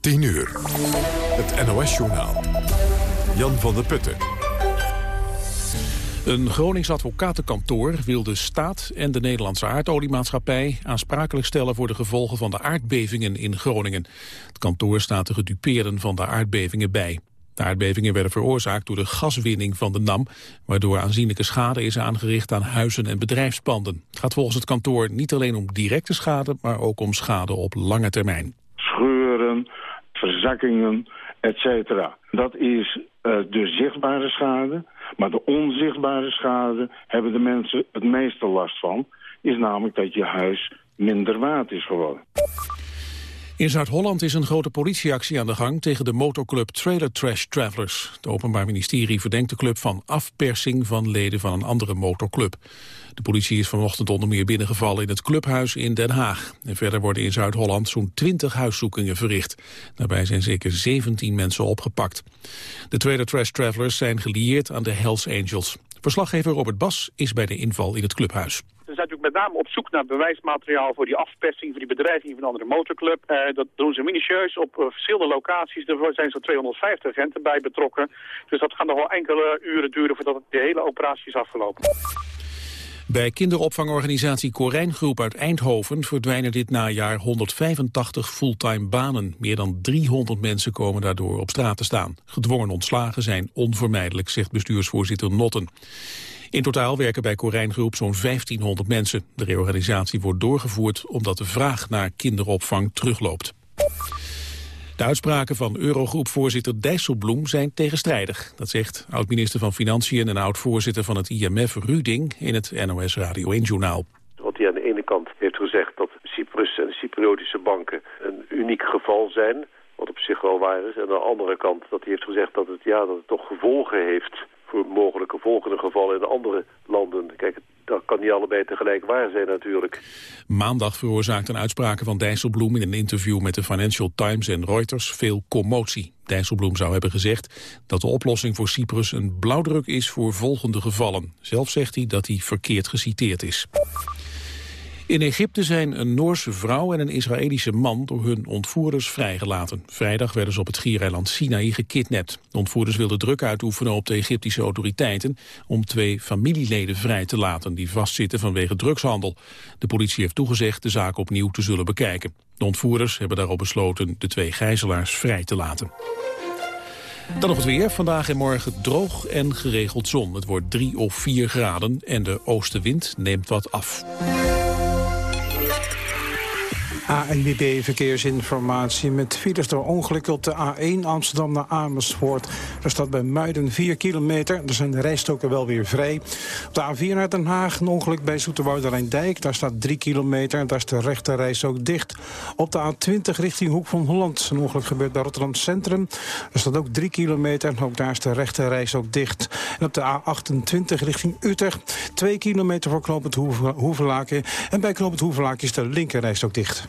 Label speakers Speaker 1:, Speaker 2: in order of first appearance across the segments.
Speaker 1: 10 uur. Het NOS-journaal. Jan van der Putten.
Speaker 2: Een Gronings advocatenkantoor wil de staat en de Nederlandse aardoliemaatschappij aansprakelijk stellen voor de gevolgen van de aardbevingen in Groningen. Het kantoor staat de gedupeerden van de aardbevingen bij. De aardbevingen werden veroorzaakt door de gaswinning van de NAM, waardoor aanzienlijke schade is aangericht aan huizen en bedrijfspanden. Het gaat volgens het kantoor niet alleen om directe schade, maar ook om schade op lange termijn.
Speaker 3: Verzakkingen, etc. Dat is uh, de zichtbare schade, maar de onzichtbare schade hebben de mensen het meeste last van. Is namelijk dat je huis minder waard is geworden.
Speaker 2: In Zuid-Holland is een grote politieactie aan de gang tegen de motorclub Trailer Trash Travelers. Het Openbaar Ministerie verdenkt de club van afpersing van leden van een andere motorclub. De politie is vanochtend onder meer binnengevallen in het clubhuis in Den Haag. En verder worden in Zuid-Holland zo'n 20 huiszoekingen verricht. Daarbij zijn zeker 17 mensen opgepakt. De Trailer Trash Travelers zijn gelieerd aan de Hells Angels. Verslaggever Robert Bas is bij de inval in het clubhuis.
Speaker 4: Zijn natuurlijk met name op zoek naar bewijsmateriaal voor die afpersing, voor die bedreiging van een andere motorclub. Uh, dat doen ze minutieus op uh, verschillende locaties. Er zijn zo'n 250 agenten bij betrokken. Dus dat gaat nog wel enkele uren duren voordat de hele operatie is afgelopen.
Speaker 2: Bij kinderopvangorganisatie Corijngroep uit Eindhoven verdwijnen dit najaar 185 fulltime banen. Meer dan 300 mensen komen daardoor op straat te staan. Gedwongen ontslagen zijn onvermijdelijk, zegt bestuursvoorzitter Notten. In totaal werken bij Corijngroep zo'n 1500 mensen. De reorganisatie wordt doorgevoerd omdat de vraag naar kinderopvang terugloopt. De uitspraken van Eurogroep-voorzitter Dijsselbloem zijn tegenstrijdig. Dat zegt oud-minister van Financiën en oud-voorzitter van het IMF Ruding in het NOS Radio 1-journaal.
Speaker 5: Wat hij aan de ene kant heeft gezegd dat Cyprus en Cypriotische banken een uniek geval zijn, wat op zich wel waar is. En aan de andere kant dat hij heeft gezegd dat het, ja, dat het toch gevolgen heeft voor mogelijke volgende gevallen in andere landen. Kijk, dat kan niet allebei tegelijk waar zijn natuurlijk.
Speaker 2: Maandag veroorzaakten uitspraken van Dijsselbloem in een interview met de Financial Times en Reuters veel commotie. Dijsselbloem zou hebben gezegd dat de oplossing voor Cyprus een blauwdruk is voor volgende gevallen. Zelf zegt hij dat hij verkeerd geciteerd is. In Egypte zijn een Noorse vrouw en een Israëlische man door hun ontvoerders vrijgelaten. Vrijdag werden ze op het schiereiland Sinaï gekidnapt. De ontvoerders wilden druk uitoefenen op de Egyptische autoriteiten om twee familieleden vrij te laten die vastzitten vanwege drugshandel. De politie heeft toegezegd de zaak opnieuw te zullen bekijken. De ontvoerders hebben daarop besloten de twee gijzelaars vrij te laten. Dan nog het weer. Vandaag en morgen droog en geregeld zon. Het wordt 3 of 4 graden en de oostenwind neemt wat af.
Speaker 6: ANWB Verkeersinformatie met files door ongelukken op de A1 Amsterdam naar Amersfoort. Er staat bij Muiden 4 kilometer, er zijn de rijstoken wel weer vrij. Op de A4 naar Den Haag een ongeluk bij Zoeterwoude-Rijndijk. Daar staat 3 kilometer, daar is de rechte reis ook dicht. Op de A20 richting Hoek van Holland. Een ongeluk gebeurt bij Rotterdam Centrum. Er staat ook 3 kilometer, ook daar is de rechte reis ook dicht. En op de A28 richting Utrecht 2 kilometer voor Knoopend Hoevelaken. En bij Knoopend Hoevelaken is de linker reis ook dicht.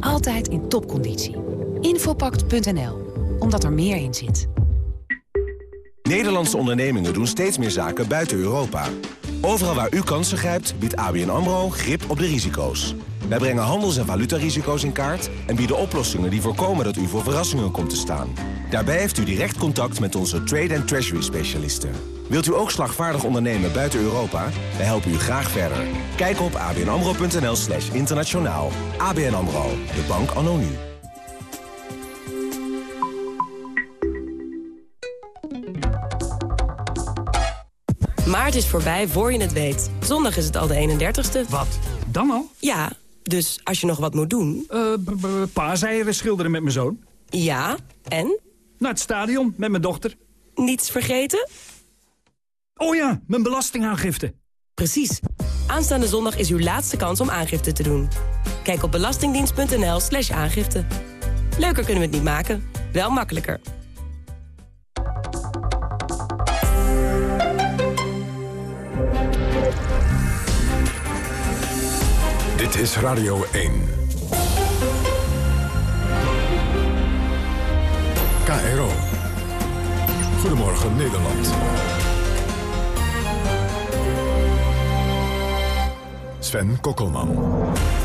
Speaker 7: Altijd in topconditie. Infopact.nl, omdat er meer in zit.
Speaker 8: Nederlandse ondernemingen doen steeds meer zaken buiten Europa. Overal waar u kansen grijpt, biedt ABN AMRO grip op de risico's. Wij brengen handels- en valutarisico's in kaart... en bieden oplossingen die voorkomen dat u voor verrassingen komt te staan. Daarbij heeft u direct contact met onze trade- en treasury-specialisten. Wilt u ook slagvaardig ondernemen buiten Europa? Wij helpen u graag verder. Kijk op abnamro.nl slash internationaal. ABN AMRO, de bank anno nu.
Speaker 9: Maart is voorbij voor je het weet. Zondag is het al de 31ste.
Speaker 10: Wat? Dan al?
Speaker 9: Ja, dus als je nog wat moet doen...
Speaker 10: Uh, paaseieren schilderen met mijn zoon.
Speaker 9: Ja, en?
Speaker 10: Naar het stadion met mijn dochter.
Speaker 9: Niets vergeten?
Speaker 10: Oh ja, mijn belastingaangifte.
Speaker 9: Precies. Aanstaande zondag is uw laatste kans om aangifte te doen. Kijk op belastingdienst.nl slash aangifte. Leuker kunnen we het niet maken, wel makkelijker.
Speaker 1: Dit is Radio 1. KRO. Goedemorgen Nederland. Sven Kokkelman.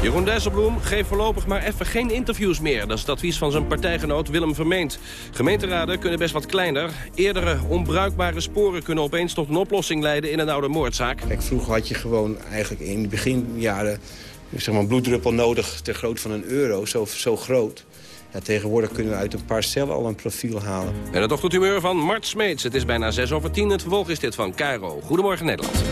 Speaker 11: Jeroen Dijsselbloem geeft voorlopig maar even geen interviews meer. Dat is het advies van zijn partijgenoot Willem Vermeend. Gemeenteraden kunnen best wat kleiner. Eerdere onbruikbare sporen kunnen opeens tot een oplossing leiden in een oude moordzaak.
Speaker 12: Kijk, vroeger had je gewoon eigenlijk in de beginjaren zeg maar, een bloeddruppel nodig ter grootte van een euro, zo, zo groot. Ja, tegenwoordig kunnen we uit een paar cellen al een profiel halen.
Speaker 11: En het ochtendhumeur van Mart Smeets. Het is bijna 6 over 10. Het vervolg is dit van Cairo. Goedemorgen Nederland.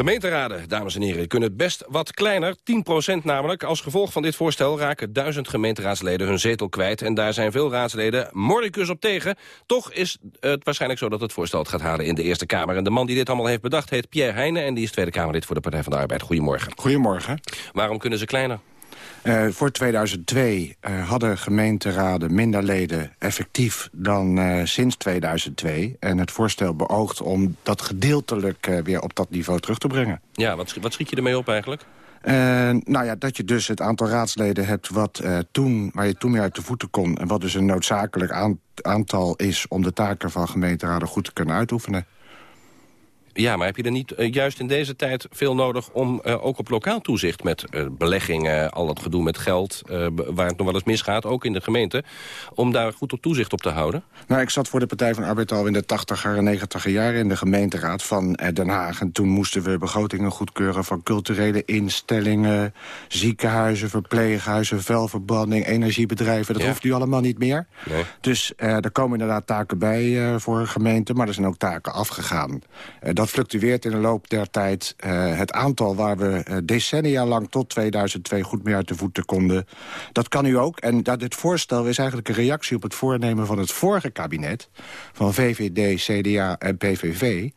Speaker 11: Gemeenteraden, dames en heren, kunnen het best wat kleiner. 10% namelijk. Als gevolg van dit voorstel raken duizend gemeenteraadsleden hun zetel kwijt. En daar zijn veel raadsleden mordicus op tegen. Toch is het waarschijnlijk zo dat het voorstel het gaat halen in de Eerste Kamer. En de man die dit allemaal heeft bedacht heet Pierre Heijnen. En die is Tweede Kamerlid voor de Partij van de Arbeid. Goedemorgen.
Speaker 13: Goedemorgen.
Speaker 11: Waarom kunnen ze kleiner?
Speaker 13: Uh, voor 2002 uh, hadden gemeenteraden minder leden effectief dan uh, sinds 2002. En het voorstel beoogt om dat gedeeltelijk weer op dat niveau terug te brengen.
Speaker 11: Ja, wat, wat schiet je ermee op eigenlijk?
Speaker 13: nou ja, dat je dus het aantal raadsleden hebt wat, toen, waar je toen mee uit de voeten kon... en wat dus een noodzakelijk aantal is om de taken van gemeenteraden goed te kunnen uitoefenen.
Speaker 11: Ja, maar heb je er niet uh, juist in deze tijd veel nodig... om uh, ook op lokaal toezicht met uh, beleggingen, al dat gedoe met geld... waar het nog wel eens misgaat, ook in de gemeente... om daar goed op toezicht op te houden?
Speaker 13: Nou, ik zat voor de Partij van Arbeid al in de 80er en 90er jaren... in de gemeenteraad van Den Haag. En toen moesten we begrotingen goedkeuren van culturele instellingen... ziekenhuizen, verpleeghuizen, vuilverbranding, energiebedrijven. Dat ja. hoeft nu allemaal niet meer.
Speaker 11: Nee.
Speaker 13: Dus er komen inderdaad taken bij voor gemeenten... maar er zijn ook taken afgegaan. Dat fluctueert in de loop der tijd. Uh, het aantal waar we uh, decennia lang tot 2002 goed mee uit de voeten konden... dat kan u ook. En dat dit voorstel is eigenlijk een reactie op het voornemen van het vorige kabinet... van VVD, CDA en PVV.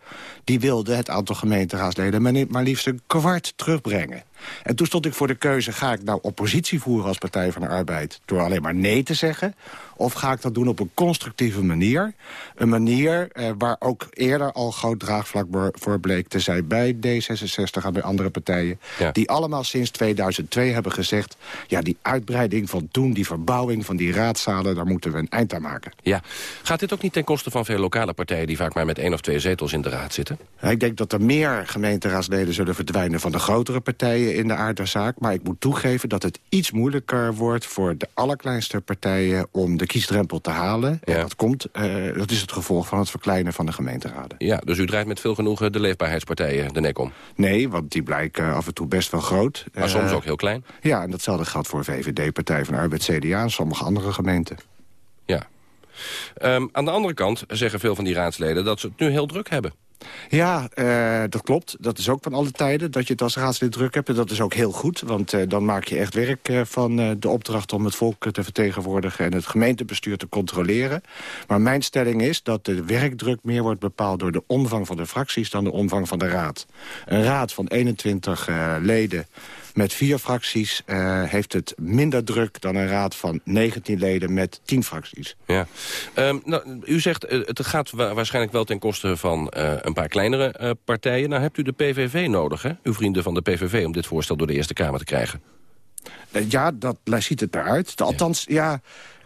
Speaker 13: Die wilde het aantal gemeenteraadsleden maar liefst een kwart terugbrengen. En toen stond ik voor de keuze, ga ik nou oppositie voeren als Partij van de Arbeid... door alleen maar nee te zeggen? Of ga ik dat doen op een constructieve manier? Een manier eh, waar ook eerder al groot draagvlak voor bleek te zijn... bij D66 en bij andere partijen...
Speaker 11: Ja.
Speaker 13: die allemaal sinds 2002 hebben gezegd... ja, die uitbreiding van toen, die verbouwing van die raadzalen... daar moeten we een eind aan maken.
Speaker 11: Ja. Gaat dit ook niet ten koste van veel lokale partijen... die vaak maar met één of twee zetels in de raad zitten?
Speaker 13: Ik denk dat er meer gemeenteraadsleden zullen verdwijnen... van de grotere partijen in de aardezaak. Maar ik moet toegeven dat het iets moeilijker wordt... voor de allerkleinste partijen om de kiesdrempel te halen.
Speaker 11: Ja.
Speaker 13: En dat, komt, uh, dat is het gevolg van het verkleinen van de gemeenteraden.
Speaker 11: Ja, dus u draait met veel genoegen de leefbaarheidspartijen de nek om?
Speaker 13: Nee, want die blijken af en toe best wel groot.
Speaker 11: Maar uh, soms ook heel klein?
Speaker 13: Ja, en datzelfde geldt voor VVD, Partij van Arbeid, CDA... en sommige andere gemeenten.
Speaker 11: Ja. Um, aan de andere kant zeggen veel van die raadsleden... dat ze het nu heel druk hebben.
Speaker 13: Ja, uh, dat klopt. Dat is ook van alle tijden dat je het als raadslid druk hebt. En dat is ook heel goed, want uh, dan maak je echt werk uh, van de opdracht... om het volk te vertegenwoordigen en het gemeentebestuur te controleren. Maar mijn stelling is dat de werkdruk meer wordt bepaald... door de omvang van de fracties dan de omvang van de raad. Een raad van 21 leden met vier fracties uh, heeft het minder druk dan een raad van 19 leden met 10 fracties.
Speaker 11: Ja. Um, nou, u zegt uh, het gaat wa waarschijnlijk wel ten koste van uh, een paar kleinere partijen. Nou hebt u de PVV nodig, hè? uw vrienden van de PVV, om dit voorstel door de Eerste Kamer te krijgen.
Speaker 13: Ja, dat ziet het eruit. Althans, ja... ja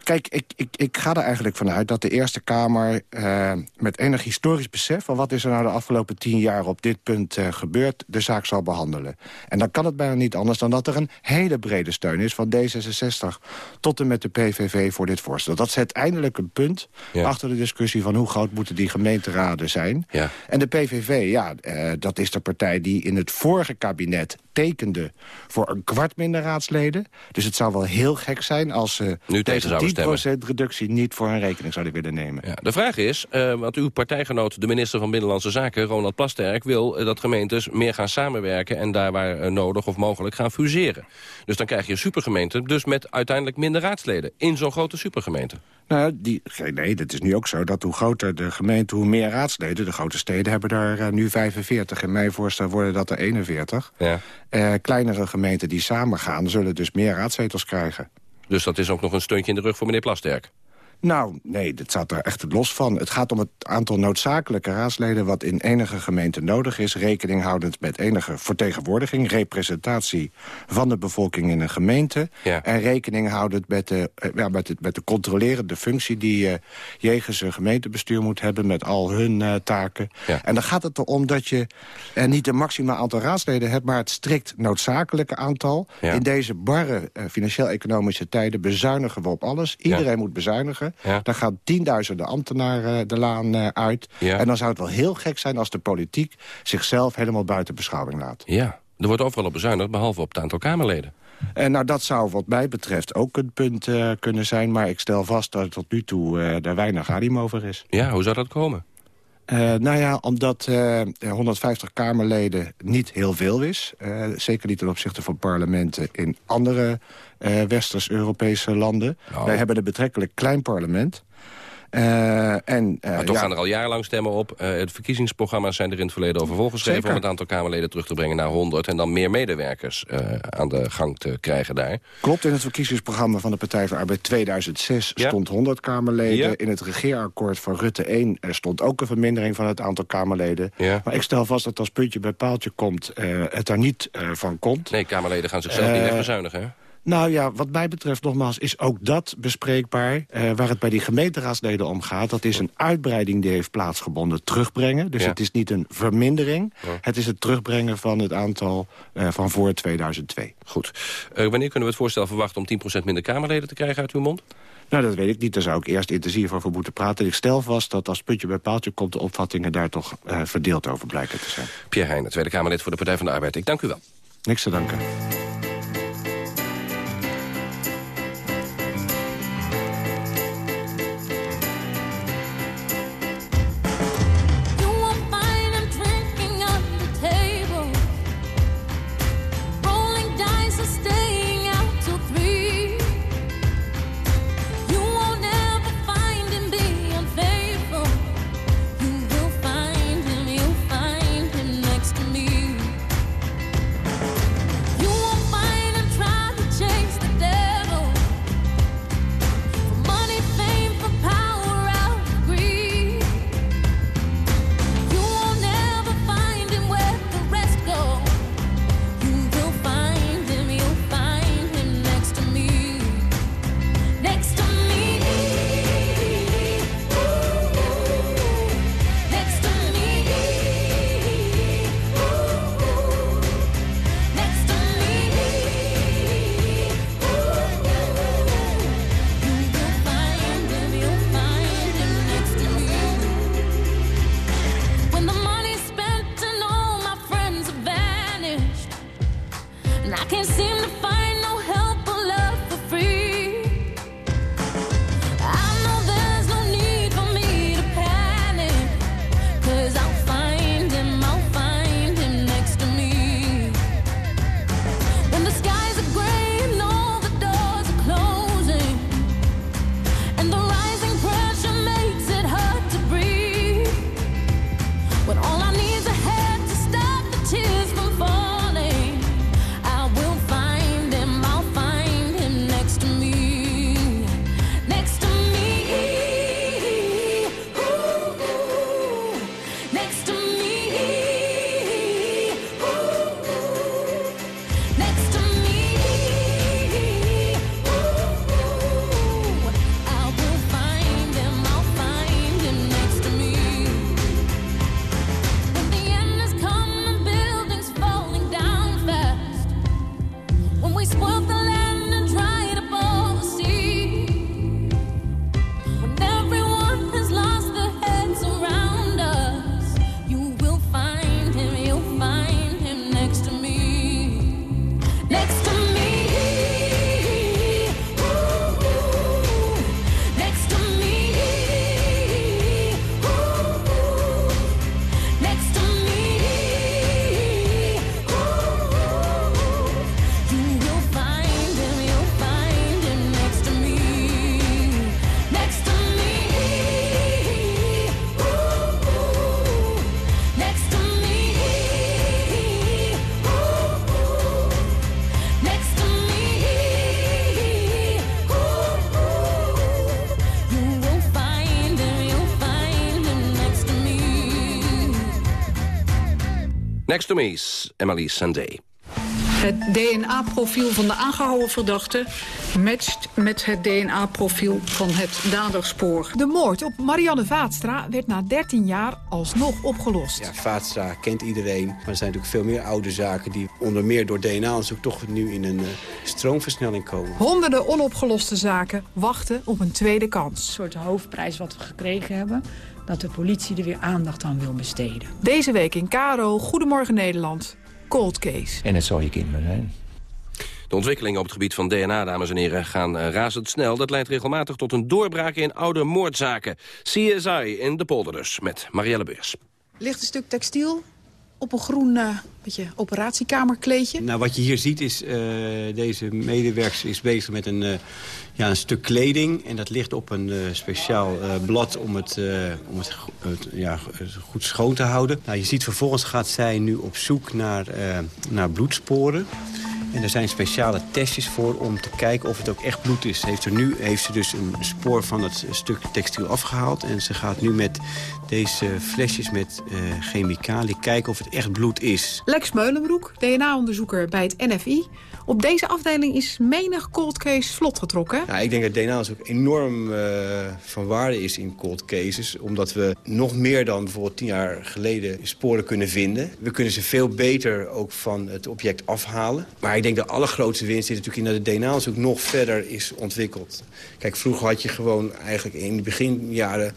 Speaker 13: Kijk, ik, ik, ik ga er eigenlijk vanuit dat de Eerste Kamer... Uh, met enig historisch besef van wat is er nou de afgelopen tien jaar op dit punt uh, gebeurd... de zaak zal behandelen. En dan kan het bijna niet anders dan dat er een hele brede steun is... van D66 tot en met de PVV voor dit voorstel. Dat zet eindelijk een punt
Speaker 11: ja.
Speaker 13: achter de discussie van... hoe groot moeten die gemeenteraden zijn.
Speaker 11: Ja.
Speaker 13: En de PVV, ja, uh, dat is de partij die in het vorige kabinet tekende... voor een kwart minder raadsleden. Dus het zou wel heel gek zijn als ze
Speaker 11: nu
Speaker 13: deze 10% reductie niet voor hun rekening zouden willen nemen.
Speaker 11: Ja, de vraag is, uh, want uw partijgenoot, de minister van Binnenlandse Zaken, Ronald Plasterk, wil uh, dat gemeentes meer gaan samenwerken en daar waar uh, nodig of mogelijk gaan fuseren. Dus dan krijg je een supergemeente, dus met uiteindelijk minder raadsleden in zo'n grote supergemeente.
Speaker 13: Nou, die, nee, dat is nu ook zo dat hoe groter de gemeente, hoe meer raadsleden. De grote steden hebben daar uh, nu 45. In mijn voorstel worden dat er 41.
Speaker 11: Ja.
Speaker 13: Uh, kleinere gemeenten die samengaan, zullen dus meer raadzetels krijgen.
Speaker 11: Dus dat is ook nog een steuntje in de rug voor meneer Plasterk?
Speaker 13: Nou, nee, dat staat er echt los van. Het gaat om het aantal noodzakelijke raadsleden... wat in enige gemeente nodig is... rekening houdend met enige vertegenwoordiging... representatie van de bevolking in een gemeente... en rekening houdend met de, eh, ja, met, de, met de controlerende functie... die je uh, jegens een gemeentebestuur moet hebben... met al hun uh, taken.
Speaker 11: Ja.
Speaker 13: En dan gaat het erom dat je uh, niet een maximaal aantal raadsleden hebt... maar het strikt noodzakelijke aantal.
Speaker 11: Ja.
Speaker 13: In deze barre financieel-economische tijden bezuinigen we op alles. Iedereen moet bezuinigen.
Speaker 11: Ja.
Speaker 13: Daar gaan tienduizenden ambtenaren de laan uh, uit.
Speaker 11: Ja.
Speaker 13: En dan zou het wel heel gek zijn als de politiek zichzelf helemaal buiten beschouwing laat.
Speaker 11: Ja, er wordt overal op bezuinigd, behalve op het aantal Kamerleden.
Speaker 13: En nou, dat zou wat mij betreft ook een punt uh, kunnen zijn. Maar ik stel vast dat tot nu toe uh, er weinig adem over is.
Speaker 11: Ja, hoe zou dat komen?
Speaker 13: Uh, nou ja, omdat uh, 150 Kamerleden niet heel veel is. Uh, zeker niet ten opzichte van parlementen in andere westers-Europese landen.
Speaker 11: Oh.
Speaker 13: Wij hebben een betrekkelijk klein parlement. Uh, en, uh,
Speaker 11: maar toch
Speaker 13: ja,
Speaker 11: gaan er al jarenlang stemmen op. Uh, het verkiezingsprogramma's zijn er in het verleden over volgeschreven...
Speaker 13: Zeker.
Speaker 11: om het aantal Kamerleden terug te brengen naar 100... en dan meer medewerkers aan de gang te krijgen daar.
Speaker 13: Klopt, in het verkiezingsprogramma van de Partij voor Arbeid 2006
Speaker 11: ja?
Speaker 13: stond 100 Kamerleden.
Speaker 11: Ja?
Speaker 13: In het regeerakkoord van Rutte 1 er stond ook een vermindering van het aantal Kamerleden. Maar ik stel vast dat als puntje bij paaltje komt, het daar niet van komt.
Speaker 11: Nee, Kamerleden gaan zichzelf niet wegbezuinigen, hè?
Speaker 13: Nou ja, wat mij betreft nogmaals is ook dat bespreekbaar. Uh, waar het bij die gemeenteraadsleden om gaat... dat is een uitbreiding die heeft plaatsgebonden terugbrengen. Dus
Speaker 11: ja.
Speaker 13: het is niet een vermindering.
Speaker 11: Ja.
Speaker 13: Het is het terugbrengen van het aantal uh, van voor 2002.
Speaker 11: Goed. Uh, wanneer kunnen we het voorstel verwachten om 10% minder Kamerleden te krijgen uit uw mond?
Speaker 13: Nou, dat weet ik niet. Daar zou ik eerst intensief over moeten praten. Ik stel vast dat als puntje bij paaltje komt... de opvattingen daar toch verdeeld over blijken te zijn.
Speaker 11: Pierre Heijnen, Tweede Kamerlid voor de Partij van de Arbeid. Ik dank u wel.
Speaker 13: Niks te danken.
Speaker 11: Next to me is Emily Sandé.
Speaker 14: Het DNA-profiel van de aangehouden verdachte matcht met het DNA-profiel van het daderspoor.
Speaker 15: De moord op Marianne Vaatstra werd na 13 jaar alsnog opgelost.
Speaker 12: Ja, Vaatstra kent iedereen, maar er zijn natuurlijk veel meer oude zaken... die onder meer door DNA-onderzoek toch nu in een uh, stroomversnelling komen.
Speaker 15: Honderden onopgeloste zaken wachten op een tweede kans.
Speaker 16: Een soort hoofdprijs wat we gekregen hebben dat de politie er weer aandacht aan wil besteden.
Speaker 15: Deze week in Karo, Goedemorgen Nederland, Cold Case.
Speaker 17: En het zal je kinderen zijn.
Speaker 11: De ontwikkelingen op het gebied van DNA, dames en heren, gaan uh, razendsnel. Dat leidt regelmatig tot een doorbraak in oude moordzaken. CSI in de polders met Marielle Beurs.
Speaker 15: Ligt een stuk textiel op een groen uh, operatiekamerkleedje.
Speaker 12: Nou, wat je hier ziet is, uh, deze medewerker is bezig met een, uh, ja, een stuk kleding. En dat ligt op een speciaal blad om het, om het, het ja, goed schoon te houden. Nou, je ziet vervolgens gaat zij nu op zoek naar, naar bloedsporen. En er zijn speciale testjes voor om te kijken of het ook echt bloed is. Heeft er nu heeft ze dus een spoor van het stuk textiel afgehaald. En ze gaat nu met deze flesjes met uh, chemicaliën kijken of het echt bloed is.
Speaker 15: Lex Meulenbroek, DNA-onderzoeker bij het NFI. Op deze afdeling is menig cold case vlot getrokken.
Speaker 12: Ja, ik denk dat DNA ook enorm uh, van waarde is in cold cases. Omdat we nog meer dan bijvoorbeeld tien jaar geleden sporen kunnen vinden. We kunnen ze veel beter ook van het object afhalen. Maar ik denk de allergrootste winst zit natuurlijk in dat het DNA ook nog verder is ontwikkeld. Kijk, vroeger had je gewoon eigenlijk in de beginjaren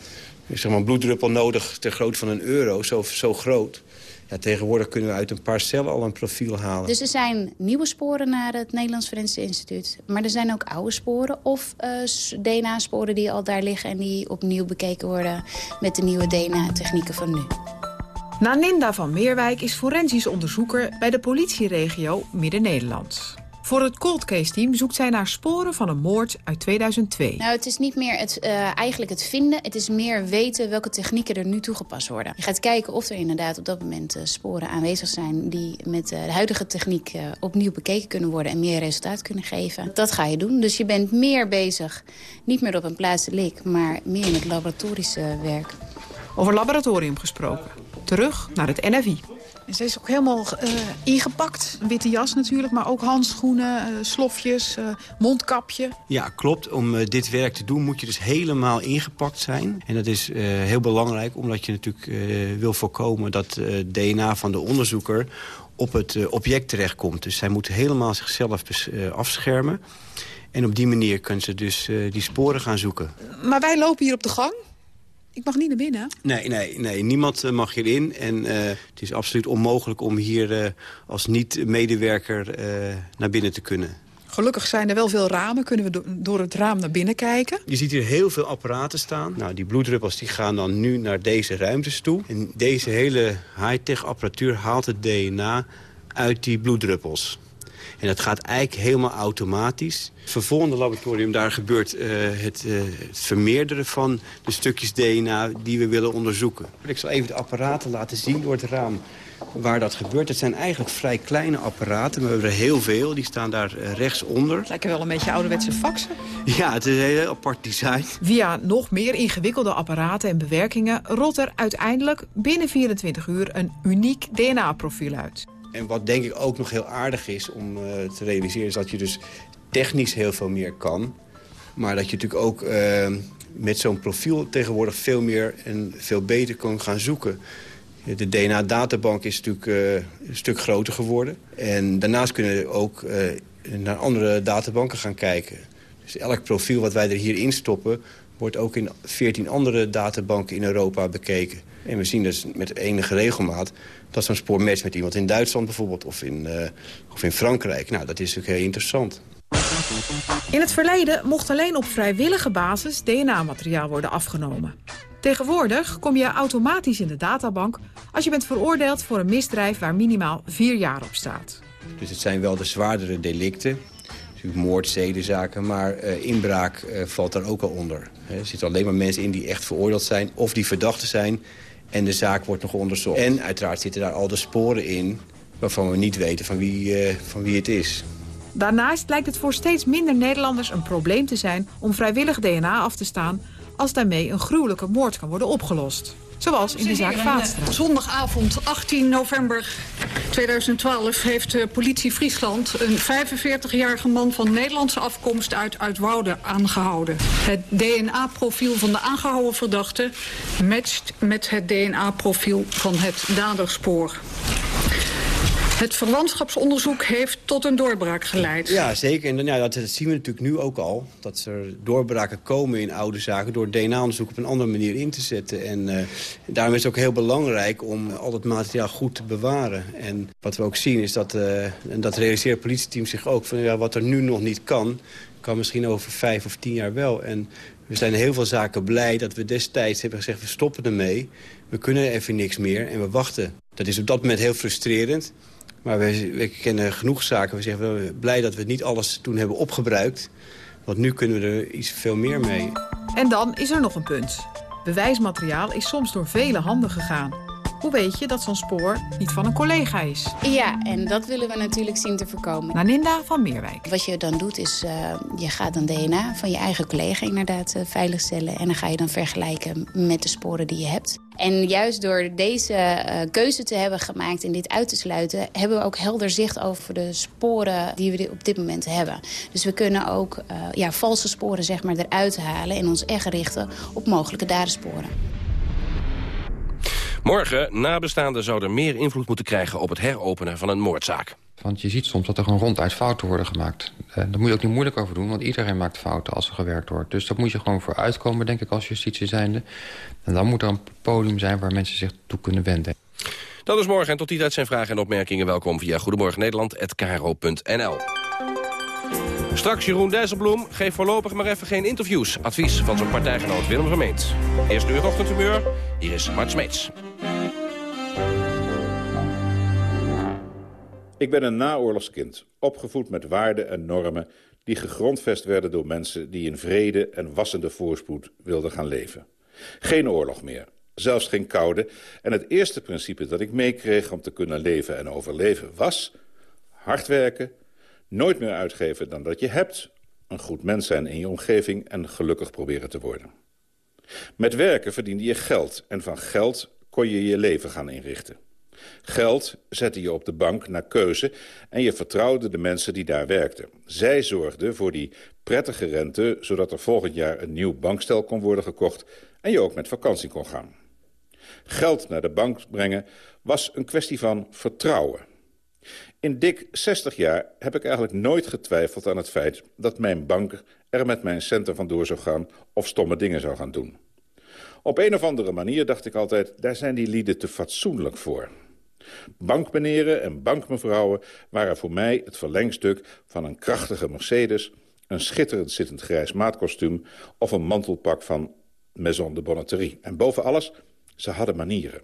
Speaker 12: zeg maar, een bloeddruppel nodig ter grootte van een euro, zo, zo groot. Ja, tegenwoordig kunnen we uit een paar cellen al een profiel halen.
Speaker 18: Dus er zijn nieuwe sporen naar het Nederlands Forensisch Instituut. Maar er zijn ook oude sporen of uh, DNA-sporen die al daar liggen... en die opnieuw bekeken worden met de nieuwe DNA-technieken van nu.
Speaker 15: Naninda van Meerwijk is forensisch onderzoeker bij de politieregio Midden-Nederland. Voor het cold case team zoekt zij naar sporen van een moord uit 2002.
Speaker 18: Nou, het is niet meer het, uh, eigenlijk het vinden. Het is meer weten welke technieken er nu toegepast worden. Je gaat kijken of er inderdaad op dat moment uh, sporen aanwezig zijn... die met uh, de huidige techniek opnieuw bekeken kunnen worden... en meer resultaat kunnen geven. Dat ga je doen. Dus je bent meer bezig, niet meer op een plaatselijk... maar meer in het laboratorische werk.
Speaker 15: Over laboratorium gesproken. Terug naar het NFI. En ze is ook helemaal uh, ingepakt. Een witte jas natuurlijk, maar ook handschoenen, uh, slofjes, uh, mondkapje.
Speaker 12: Ja, klopt. Om dit werk te doen moet je dus helemaal ingepakt zijn. En dat is heel belangrijk, omdat je natuurlijk wil voorkomen... dat DNA van de onderzoeker op het object terechtkomt. Dus zij moet helemaal zichzelf afschermen. En op die manier kunnen ze dus die sporen gaan zoeken.
Speaker 15: Maar wij lopen hier op de gang. Ik mag niet naar binnen?
Speaker 12: Nee, nee, nee niemand mag hierin. En uh, het is absoluut onmogelijk om hier uh, als niet-medewerker uh, naar binnen te kunnen.
Speaker 15: Gelukkig zijn er wel veel ramen. Kunnen we do door het raam naar binnen kijken?
Speaker 12: Je ziet hier heel veel apparaten staan. Nou, die bloeddruppels die gaan dan nu naar deze ruimtes toe. En deze hele high-tech apparatuur haalt het DNA uit die bloeddruppels. En dat gaat eigenlijk helemaal automatisch. Vervolgende laboratorium, daar gebeurt uh, het, uh, het, vermeerderen van de stukjes DNA die we willen onderzoeken. Ik zal even de apparaten laten zien door het raam waar dat gebeurt. Het zijn eigenlijk vrij kleine apparaten. We hebben er heel veel. Die staan daar uh, rechtsonder. Het
Speaker 15: lijken wel een beetje ouderwetse faxen.
Speaker 12: Ja, het is een heel apart design.
Speaker 15: Via nog meer ingewikkelde apparaten en bewerkingen... rolt er uiteindelijk binnen 24 uur een uniek DNA-profiel uit.
Speaker 12: En wat denk ik ook nog heel aardig is om uh, te realiseren... is dat je dus technisch heel veel meer kan. Maar dat je natuurlijk ook uh, met zo'n profiel tegenwoordig veel meer en veel beter kan gaan zoeken. De DNA-databank is natuurlijk uh, een stuk groter geworden. En daarnaast kunnen we ook naar andere databanken gaan kijken. Dus elk profiel wat wij er hier in stoppen... wordt ook in 14 andere databanken in Europa bekeken. En we zien dus met enige regelmaat dat zo'n spoor matcht met iemand in Duitsland bijvoorbeeld... of in, uh, of in Frankrijk. Nou, dat is natuurlijk heel interessant.
Speaker 15: In het verleden mocht alleen op vrijwillige basis DNA-materiaal worden afgenomen. Tegenwoordig kom je automatisch in de databank... als je bent veroordeeld voor een misdrijf waar minimaal vier jaar op staat.
Speaker 12: Dus het zijn wel de zwaardere delicten. Moord, zedenzaken, maar uh, inbraak uh, valt daar ook al onder. Er zitten alleen maar mensen in die echt veroordeeld zijn... of die verdachten zijn en de zaak wordt nog onderzocht. En uiteraard zitten daar al de sporen in waarvan we niet weten van wie, uh, van wie het is.
Speaker 15: Daarnaast lijkt het voor steeds minder Nederlanders een probleem te zijn... om vrijwillig DNA af te staan als daarmee een gruwelijke moord kan worden opgelost. Zoals in de zaak Vaatstra.
Speaker 14: Zondagavond 18 november 2012 heeft de politie Friesland... een 45-jarige man van Nederlandse afkomst uit Uitwoude aangehouden. Het DNA-profiel van de aangehouden verdachte... matcht met het DNA-profiel van het daderspoor. Het verwantschapsonderzoek heeft tot een doorbraak geleid.
Speaker 12: Ja, zeker. En ja, dat, zien we natuurlijk nu ook al. Dat er doorbraken komen in oude zaken... door DNA-onderzoek op een andere manier in te zetten. En uh, daarom is het ook heel belangrijk om al het materiaal goed te bewaren. En wat we ook zien is dat, uh, en dat realiseert het politieteam zich ook... van ja, wat er nu nog niet kan, kan misschien over vijf of tien jaar wel. En we zijn heel veel zaken blij dat we destijds hebben gezegd... we stoppen ermee, we kunnen even niks meer en we wachten. Dat is op dat moment heel frustrerend... Maar we kennen genoeg zaken. We zeggen we blij dat we niet alles toen hebben opgebruikt. Want nu kunnen we er iets veel meer mee.
Speaker 15: En dan is er nog een punt. Bewijsmateriaal is soms door vele handen gegaan. Hoe weet je dat zo'n spoor niet van een collega is?
Speaker 18: Ja, en dat willen we natuurlijk zien te voorkomen.
Speaker 15: Naninda van Meerwijk.
Speaker 18: Wat je dan doet is, uh, je gaat dan DNA van je eigen collega inderdaad uh, veiligstellen. En dan ga je dan vergelijken met de sporen die je hebt. En juist door deze uh, keuze te hebben gemaakt en dit uit te sluiten... hebben we ook helder zicht over de sporen die we op dit moment hebben. Dus we kunnen ook ja, valse sporen zeg maar, eruit halen... en ons echt richten op mogelijke dadersporen.
Speaker 11: Morgen, nabestaanden zouden meer invloed moeten krijgen op het heropenen van een moordzaak.
Speaker 17: Want je ziet soms dat er gewoon ronduit fouten worden gemaakt. Uh, daar moet je ook niet moeilijk over doen, want iedereen maakt fouten als er gewerkt wordt. Dus dat moet je gewoon voor uitkomen, denk ik, als justitie zijnde. En dan moet er een podium zijn waar mensen zich toe kunnen wenden.
Speaker 11: Dat is morgen en tot die tijd zijn vragen en opmerkingen welkom via Goedemorgen Nederland@kro.nl. Straks Jeroen Dijsselbloem geeft voorlopig maar even geen interviews. Advies van zijn partijgenoot Willem Vermeend. Eerst nu het ochtendhumeur. Hier is Mart Smeets.
Speaker 19: Ik ben een naoorlogskind, opgevoed met waarden en normen... die gegrondvest werden door mensen die in vrede en wassende voorspoed wilden gaan leven. Geen oorlog meer, zelfs geen koude. En het eerste principe dat ik meekreeg om te kunnen leven en overleven was... hard werken, nooit meer uitgeven dan dat je hebt... een goed mens zijn in je omgeving en gelukkig proberen te worden. Met werken verdiende je geld en van geld kon je je leven gaan inrichten. Geld zette je op de bank naar keuze en je vertrouwde de mensen die daar werkten. Zij zorgden voor die prettige rente, zodat er volgend jaar een nieuw bankstel kon worden gekocht en je ook met vakantie kon gaan. Geld naar de bank brengen was een kwestie van vertrouwen. In dik 60 jaar heb ik eigenlijk nooit getwijfeld aan het feit... dat mijn bank er met mijn centen vandoor zou gaan of stomme dingen zou gaan doen. Op een of andere manier dacht ik altijd... daar zijn die lieden te fatsoenlijk voor. Bankmeneren en bankmevrouwen waren voor mij het verlengstuk van een krachtige Mercedes... een schitterend zittend grijs maatkostuum of een mantelpak van Maison de Bonneterie. En boven alles, ze hadden manieren.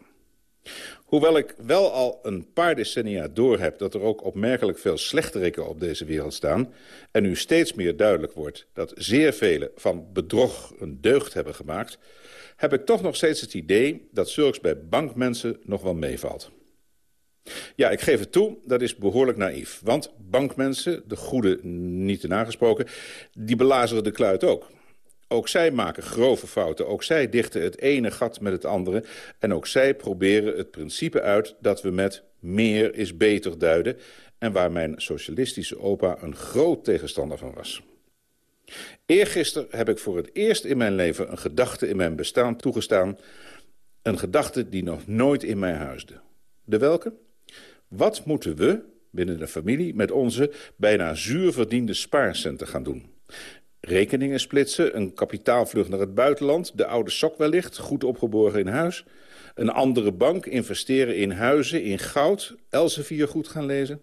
Speaker 19: Hoewel ik wel al een paar decennia doorheb dat er ook opmerkelijk veel slechterikken op deze wereld staan... en nu steeds meer duidelijk wordt dat zeer velen van bedrog een deugd hebben gemaakt... heb ik toch nog steeds het idee dat zulks bij bankmensen nog wel meevalt. Ja, ik geef het toe, dat is behoorlijk naïef. Want bankmensen, de goede niet te nagesproken, die belazeren de kluit ook. Ook zij maken grove fouten, ook zij dichten het ene gat met het andere... en ook zij proberen het principe uit dat we met meer is beter duiden... en waar mijn socialistische opa een groot tegenstander van was. Eergisteren heb ik voor het eerst in mijn leven een gedachte in mijn bestaan toegestaan... een gedachte die nog nooit in mij huisde. De welke? Wat moeten we binnen de familie met onze bijna zuur verdiende spaarcenten gaan doen? Rekeningen splitsen, een kapitaalvlucht naar het buitenland... de oude sok wellicht, goed opgeborgen in huis... een andere bank, investeren in huizen, in goud... Elsevier goed gaan lezen?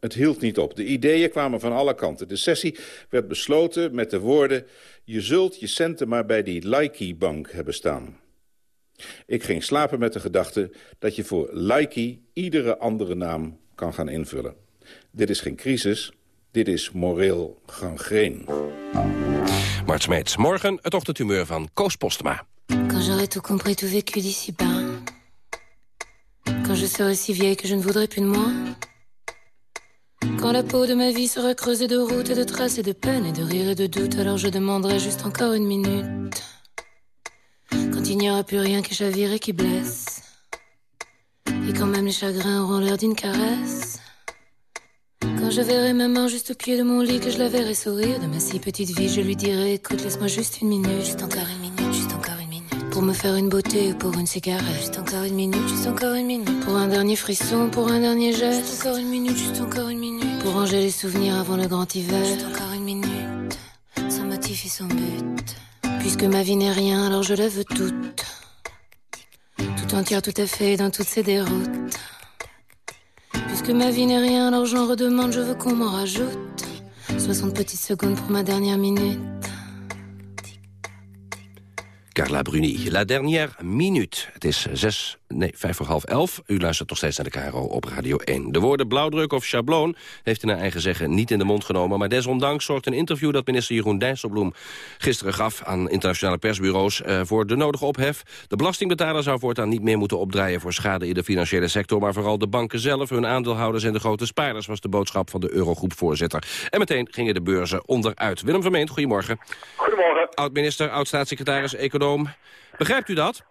Speaker 19: Het hield niet op. De ideeën kwamen van alle kanten. De sessie werd besloten met de woorden... je zult je centen maar bij die Laiki-bank hebben staan. Ik ging slapen met de gedachte dat je voor Laiki iedere andere naam kan gaan invullen. Dit is geen crisis, dit is moreel gangreen.
Speaker 11: Mart Smeets, morgen het ochtendhumeur van Koos Postma.
Speaker 20: Quand j'aurai tout compris, tout vécu d'ici bas. Quand je serai si vieille que je ne voudrais plus de moi. Quand la peau de ma vie sera creusée de routes et de traces et de peines et de rires et de doutes, alors je demanderai juste encore une minute. quand il n'y aura plus rien qui chavire et qui blesse. Et quand même les chagrins auront l'air d'une caresse. Je verrai ma main juste au pied de mon lit, que je la verrai sourire de ma si petite vie, je lui dirai écoute, laisse-moi juste une minute, juste encore une minute, juste encore une minute. Pour me faire une beauté ou pour une cigarette, juste encore une minute, juste encore une minute. Pour un dernier frisson, pour un dernier geste, juste encore une minute, juste encore une minute. Pour ranger les souvenirs avant le grand hiver, juste encore une minute. Sans motif et sans but. Puisque ma vie n'est rien, alors je la veux toute. Tout entière, tout à fait, dans toutes ces déroutes. Puisque ma vie n'est rien, alors j'en redemande, je veux qu'on m'en rajoute. 60 petites secondes pour ma dernière minute.
Speaker 11: Carla Bruni, La Dernière Minuut. Het is nee, vijf voor half elf. U luistert nog steeds naar de KRO op Radio 1. De woorden blauwdruk of schabloon heeft hij naar eigen zeggen niet in de mond genomen. Maar desondanks zorgt een interview dat minister Jeroen Dijsselbloem gisteren gaf aan internationale persbureaus uh, voor de nodige ophef. De belastingbetaler zou voortaan niet meer moeten opdraaien voor schade in de financiële sector. Maar vooral de banken zelf, hun aandeelhouders en de grote spaarders was de boodschap van de Eurogroepvoorzitter. En meteen gingen de beurzen onderuit. Willem Vermeend, goedemorgen.
Speaker 21: Goedemorgen.
Speaker 11: Oud-minister, oud-staatssecretaris, econoom. Begrijpt u dat?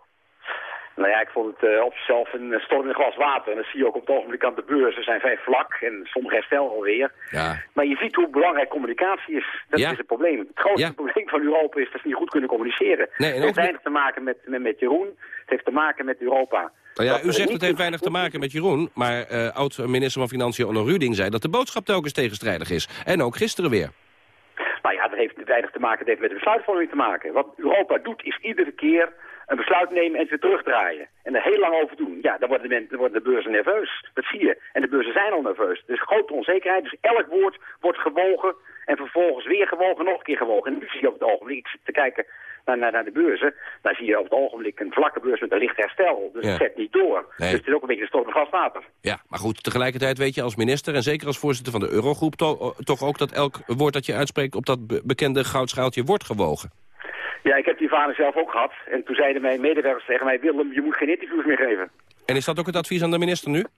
Speaker 21: Nou ja, ik vond het uh, op zichzelf een storm in een glas water. En dat zie je ook op het ogenblik aan de beurzen. zijn vrij vlak en sommige herstel alweer.
Speaker 11: Ja.
Speaker 21: Maar je ziet hoe belangrijk communicatie is. Dat
Speaker 11: ja.
Speaker 21: is het probleem. Het grootste
Speaker 11: Ja.
Speaker 21: probleem van Europa is dat ze niet goed kunnen communiceren.
Speaker 11: Nee,
Speaker 21: het heeft weinig te maken met, met, met Jeroen. Het heeft te maken met Europa.
Speaker 11: Nou ja, u zegt het heeft weinig te maken met Jeroen... maar eh, oud-minister van Financiën Onno Ruding zei dat de boodschap telkens tegenstrijdig is. En ook gisteren weer.
Speaker 21: Nou ja, dat heeft weinig te maken, dat heeft met de besluitvorming te maken. Wat Europa doet, is iedere keer een besluit nemen en weer terugdraaien. En er heel lang over doen. Ja, dan worden, de men, dan worden de beurzen nerveus. Dat zie je. En de beurzen zijn al nerveus. Dus grote onzekerheid. Dus elk woord wordt gewogen en vervolgens weer gewogen, nog een keer gewogen. En nu zie je op het ogenblik, ik zit te kijken naar, naar, naar de beurzen, dan zie je op het ogenblik een vlakke beurs met een licht herstel. Dus
Speaker 11: Ja.
Speaker 21: het zet niet door.
Speaker 11: Nee.
Speaker 21: Dus het is ook een beetje een storm van water.
Speaker 11: Ja, maar goed, tegelijkertijd weet je als minister... en zeker als voorzitter van de Eurogroep... to- toch ook dat elk woord dat je uitspreekt... op dat be- bekende goudschaaltje wordt gewogen.
Speaker 21: Ja, ik heb die vader zelf ook gehad. En toen zeiden mijn medewerkers tegen mij, Willem, je moet geen interviews meer geven.
Speaker 11: En is dat ook het advies aan de minister nu?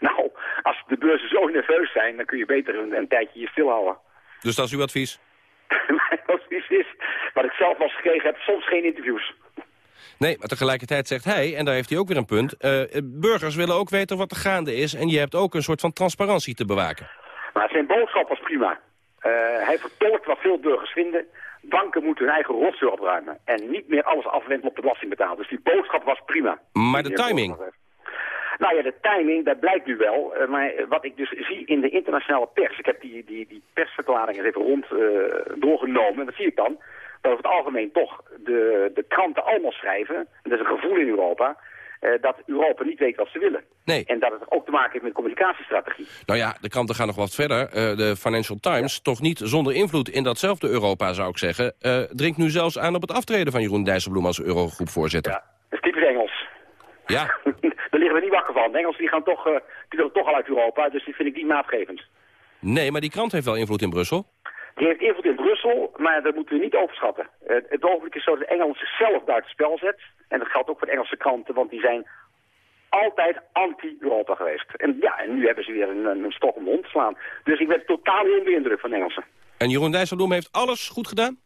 Speaker 21: Nou, als de beurzen zo nerveus zijn, dan kun je beter een, een tijdje je stilhouden.
Speaker 11: Dus dat is uw advies?
Speaker 21: Mijn advies is, wat ik zelf eens gekregen heb, soms geen interviews.
Speaker 11: Nee, maar tegelijkertijd zegt hij, en daar heeft hij ook weer een punt... eh, burgers willen ook weten wat er gaande is... en je hebt ook een soort van transparantie te bewaken.
Speaker 21: Maar zijn boodschap was prima. Eh, hij vertolkt wat veel burgers vinden. Banken moeten hun eigen rotzooi opruimen. En niet meer alles afwenden op de belastingbetaler. Dus die boodschap was prima.
Speaker 11: Maar de timing?
Speaker 21: Nou ja, de timing, dat blijkt nu wel. Eh, maar wat ik dus zie in de internationale pers... Ik heb die, die, die persverklaringen even rond eh, doorgenomen. En dat zie ik dan. Dat over het algemeen toch de, de kranten allemaal schrijven. En dat is een gevoel in Europa. Eh, dat Europa niet weet wat ze willen.
Speaker 11: Nee.
Speaker 21: En dat het ook te maken heeft met communicatiestrategie.
Speaker 11: Nou ja, de kranten gaan nog wat verder. Eh, de Financial Times, toch niet zonder invloed in datzelfde Europa, zou ik zeggen... eh, dringt nu zelfs aan op het aftreden van Jeroen Dijsselbloem als Eurogroepvoorzitter.
Speaker 21: Dat is typisch Engels.
Speaker 11: Ja.
Speaker 21: Daar liggen we niet wakker van. De Engelsen die gaan toch, die toch al uit Europa, dus die vind ik niet maatgevend.
Speaker 11: Nee, maar die krant heeft wel invloed in Brussel.
Speaker 21: Die heeft invloed in Brussel, maar dat moeten we niet overschatten. Eh, het ogenblik is zo dat de Engelsen zelf buiten spel zet. En dat geldt ook voor de Engelse kranten, want die zijn altijd anti-Europa geweest. En ja, en nu hebben ze weer een, een, stok om de hond te slaan. Dus ik ben totaal niet onder de indruk van de Engelsen.
Speaker 11: En Jeroen Dijsselbloem heeft alles goed gedaan?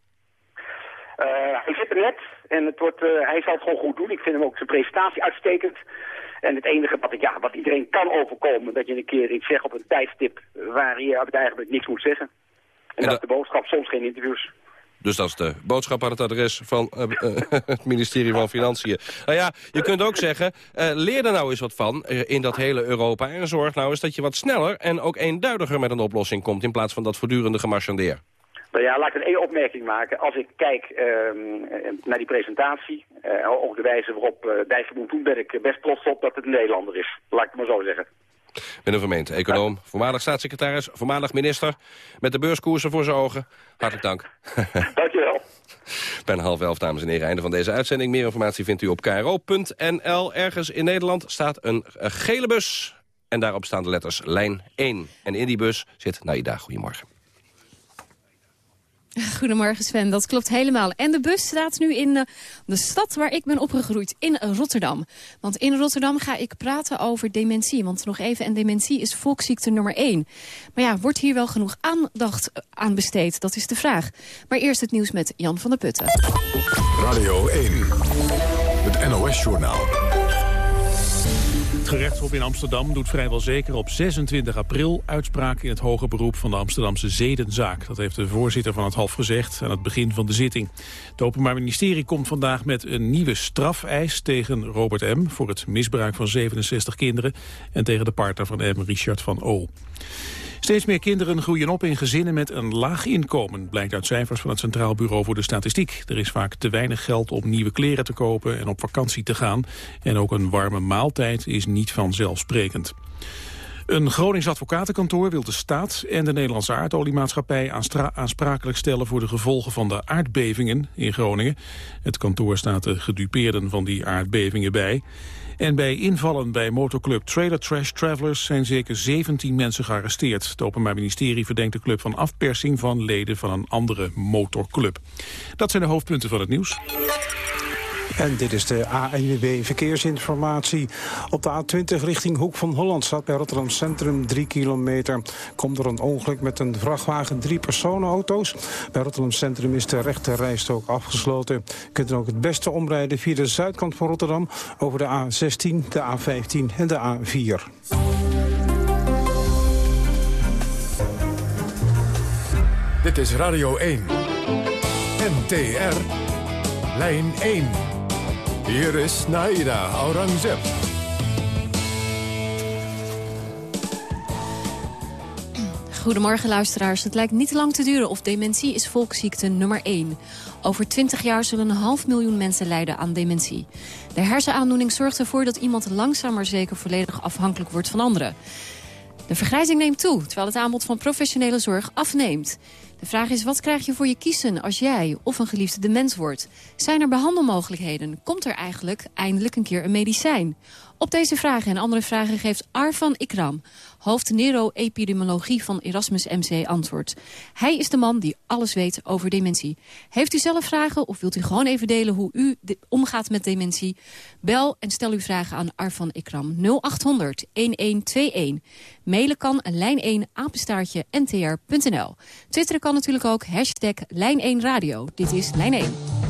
Speaker 21: Eh, hij zit er net en het wordt, eh, hij zal het gewoon goed doen. Ik vind hem ook zijn presentatie uitstekend. En het enige wat, ik, ja, wat iedereen kan overkomen, dat je een keer iets zegt op een tijdstip waar je het eigenlijk niks moet zeggen. En, dat is de boodschap, soms geen interviews.
Speaker 11: Dus dat is de boodschap aan het adres van eh, eh, het ministerie van Financiën. Nou ja, je kunt ook zeggen, eh, leer er nou eens wat van in dat hele Europa... en zorg nou eens dat je wat sneller en ook eenduidiger met een oplossing komt... in plaats van dat voortdurende gemarchandeer.
Speaker 21: Nou ja, laat ik een één opmerking maken. Als ik kijk ehm, eh, naar die presentatie, ook de wijze waarop uh, Dijsselbloem toen ben ik best trots op dat het een Nederlander is. Laat ik het maar zo zeggen.
Speaker 11: Willem Vermeend, econoom, voormalig staatssecretaris, voormalig minister... met de beurskoersen voor zijn ogen. Hartelijk dank.
Speaker 21: Dankjewel.
Speaker 11: Bijna half elf, dames en heren, einde van deze uitzending. Meer informatie vindt u op kro.nl. Ergens in Nederland staat een eh, gele bus. En daarop staan de letters lijn 1. En in die bus zit Naida. Goedemorgen.
Speaker 22: Goedemorgen Sven, dat klopt helemaal. En de bus staat nu in uh, de stad waar ik ben opgegroeid, in Rotterdam. Want in Rotterdam ga ik praten over dementie. Want nog even, en dementie is volksziekte nummer 1. Maar ja, wordt hier wel genoeg aandacht aan besteed? Dat is de vraag. Maar eerst het nieuws met Jan van der Putten.
Speaker 1: Radio 1, het NOS-journaal.
Speaker 2: Gerechtshof in Amsterdam doet vrijwel zeker op 26 april uitspraak in het hoger beroep van de Amsterdamse zedenzaak. Dat heeft de voorzitter van het Hof gezegd aan het begin van de zitting. Het Openbaar Ministerie komt vandaag met een nieuwe strafeis tegen Robert M. voor het misbruik van 67 kinderen en tegen de partner van M, Richard van O. Steeds meer kinderen groeien op in gezinnen met een laag inkomen, blijkt uit cijfers van het Centraal Bureau voor de Statistiek. Er is vaak te weinig geld om nieuwe kleren te kopen en op vakantie te gaan. En ook een warme maaltijd is niet vanzelfsprekend. Een Gronings advocatenkantoor wil de staat en de Nederlandse aardoliemaatschappij aansprakelijk stellen voor de gevolgen van de aardbevingen in Groningen. Het kantoor staat de gedupeerden van die aardbevingen bij. En bij invallen bij motorclub Trailer Trash Travelers zijn zeker 17 mensen gearresteerd. Het Openbaar Ministerie verdenkt de club van afpersing van leden van een andere motorclub. Dat zijn de hoofdpunten van het nieuws.
Speaker 6: En dit is de ANWB Verkeersinformatie. Op de A20 richting Hoek van Holland staat bij Rotterdam Centrum 3 kilometer. Komt er een ongeluk met een vrachtwagen, drie personenauto's. Bij Rotterdam Centrum is de rechte rijstrook afgesloten. Je kunt dan ook het beste omrijden via de zuidkant van Rotterdam... over de A16, de A15 en de A4.
Speaker 1: Dit is Radio 1. NTR. Lijn 1. Hier is Naida Aurangzeb.
Speaker 22: Goedemorgen luisteraars. Het lijkt niet lang te duren of dementie is volksziekte nummer 1. Over 20 jaar zullen een half miljoen mensen lijden aan dementie. De hersenaandoening zorgt ervoor dat iemand langzaam maar zeker volledig afhankelijk wordt van anderen. De vergrijzing neemt toe, terwijl het aanbod van professionele zorg afneemt. De vraag is, wat krijg je voor je kiezen als jij of een geliefde dement wordt? Zijn er behandelmogelijkheden? Komt er eigenlijk eindelijk een keer een medicijn? Op deze vragen en andere vragen geeft Arvan Ikram, hoofd neuroepidemiologie van Erasmus MC, antwoord. Hij is de man die alles weet over dementie. Heeft u zelf vragen of wilt u gewoon even delen hoe u omgaat met dementie? Bel en stel uw vragen aan Arvan Ikram 0800 1121. Mailen kan lijn1 apenstaartje ntr.nl. Twitteren kan natuurlijk ook hashtag Lijn1 Radio. Dit is Lijn 1.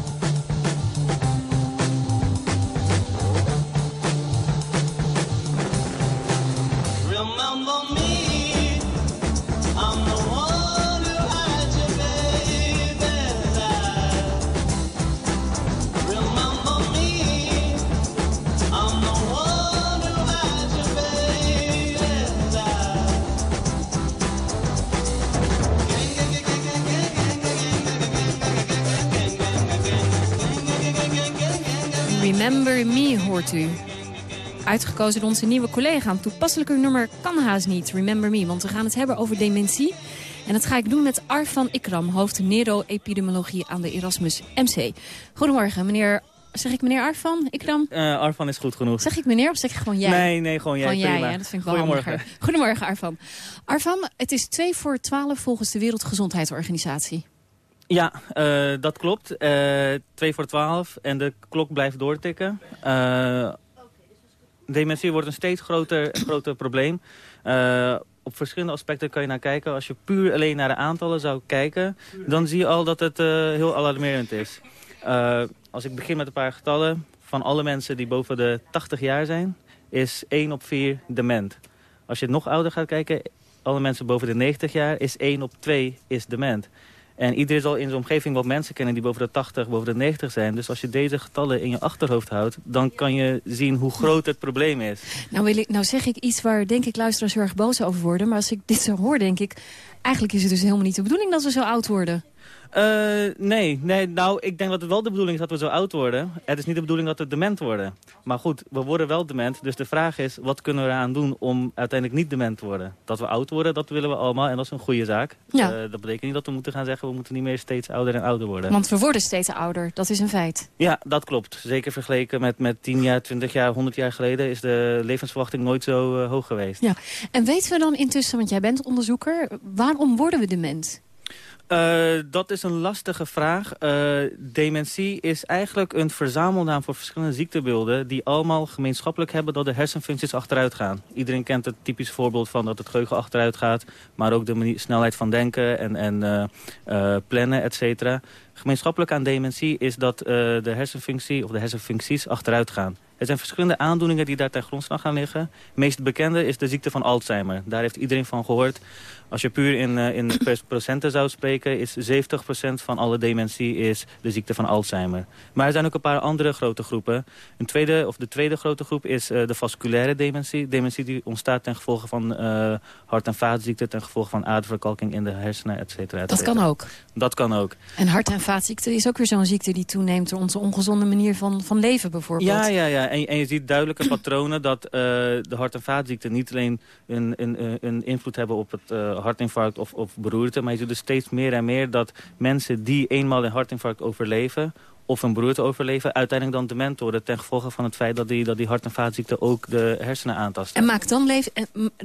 Speaker 22: Remember Me hoort u. Uitgekozen door onze nieuwe collega. Een toepasselijker nummer kan haast niet, Remember Me. Want we gaan het hebben over dementie. En dat ga ik doen met Arfan Ikram, hoofd neuroepidemiologie aan de Erasmus MC. Goedemorgen, meneer Zeg ik meneer Arfan? Ikram?
Speaker 23: Uh, Arfan is goed genoeg.
Speaker 22: Zeg ik meneer of zeg ik gewoon jij?
Speaker 23: Nee, nee, gewoon jij.
Speaker 22: Gewoon jij, ja, dat vind ik wel
Speaker 23: Goedemorgen.
Speaker 22: handiger. Goedemorgen, Arfan. Arfan, het is 2 voor 12 volgens de Wereldgezondheidsorganisatie.
Speaker 23: Ja, uh, dat klopt. Uh, 2 voor 12 en de klok blijft doortikken. Uh, dementie wordt een steeds groter, groter probleem. op verschillende aspecten kan je naar kijken. Als je puur alleen naar de aantallen zou kijken... dan zie je al dat het heel alarmerend is. als ik begin met een paar getallen... van alle mensen die boven de 80 jaar zijn... is 1 op 4 dement. Als je nog ouder gaat kijken... alle mensen boven de 90 jaar... is 1 op 2 is dement. En iedereen zal in zijn omgeving wat mensen kennen die boven de 80, boven de 90 zijn. Dus als je deze getallen in je achterhoofd houdt, dan kan je zien hoe groot het probleem is.
Speaker 22: Nou, wil ik, nou zeg ik iets waar denk ik luisteraars heel erg boos over worden. Maar als ik dit zo hoor, denk ik, eigenlijk is het dus helemaal niet de bedoeling dat we zo oud worden.
Speaker 23: Uh, nee, nee, nou, ik denk dat het wel de bedoeling is dat we zo oud worden. Het is niet de bedoeling dat we dement worden. Maar goed, we worden wel dement. Dus de vraag is, wat kunnen we eraan doen om uiteindelijk niet dement te worden? Dat we oud worden, dat willen we allemaal. En dat is een goede zaak.
Speaker 22: Ja.
Speaker 23: Uh, dat betekent niet dat we moeten gaan zeggen, we moeten niet meer steeds ouder en ouder worden.
Speaker 22: Want we worden steeds ouder, dat is een feit.
Speaker 23: Ja, dat klopt. Zeker vergeleken met, met 10 jaar, 20 jaar, 100 jaar geleden... is de levensverwachting nooit zo uh, hoog geweest.
Speaker 22: Ja. En weten we dan intussen, want jij bent onderzoeker... waarom worden we dement?
Speaker 23: Uh, dat is een lastige vraag. Uh, dementie is eigenlijk een verzamelnaam voor verschillende ziektebeelden... die allemaal gemeenschappelijk hebben dat de hersenfuncties achteruit gaan. Iedereen kent het typisch voorbeeld van dat het geheugen achteruit gaat... maar ook de snelheid van denken en, en uh, plannen, et cetera. Gemeenschappelijk aan dementie is dat de hersenfunctie of de hersenfuncties achteruit gaan. Er zijn verschillende aandoeningen die daar ten grondslag gaan liggen. Meest bekende is de ziekte van Alzheimer. Daar heeft iedereen van gehoord. Als je puur in, uh, in procenten zou spreken, is 70% van alle dementie is de ziekte van Alzheimer. Maar er zijn ook een paar andere grote groepen. Een tweede, of de tweede grote groep is uh, de vasculaire dementie. Dementie die ontstaat ten gevolge van uh, hart- en vaatziekten, ten gevolge van aderverkalking in de hersenen, et cetera.
Speaker 22: Dat kan ook?
Speaker 23: Dat kan ook.
Speaker 22: En hart- en vaatziekte is ook weer zo'n ziekte die toeneemt door onze ongezonde manier van, van leven bijvoorbeeld.
Speaker 23: Ja, ja, ja. En, en je ziet duidelijke patronen dat de hart- en vaatziekten niet alleen een, een, een invloed hebben op het hartinfarct of, of beroerte. Maar je ziet dus steeds meer en meer dat mensen die eenmaal een hartinfarct overleven of een beroerte overleven, uiteindelijk dan dement worden... ten gevolge van het feit dat die, dat die hart- en vaatziekte ook de hersenen aantasten.
Speaker 22: En maakt dan leef,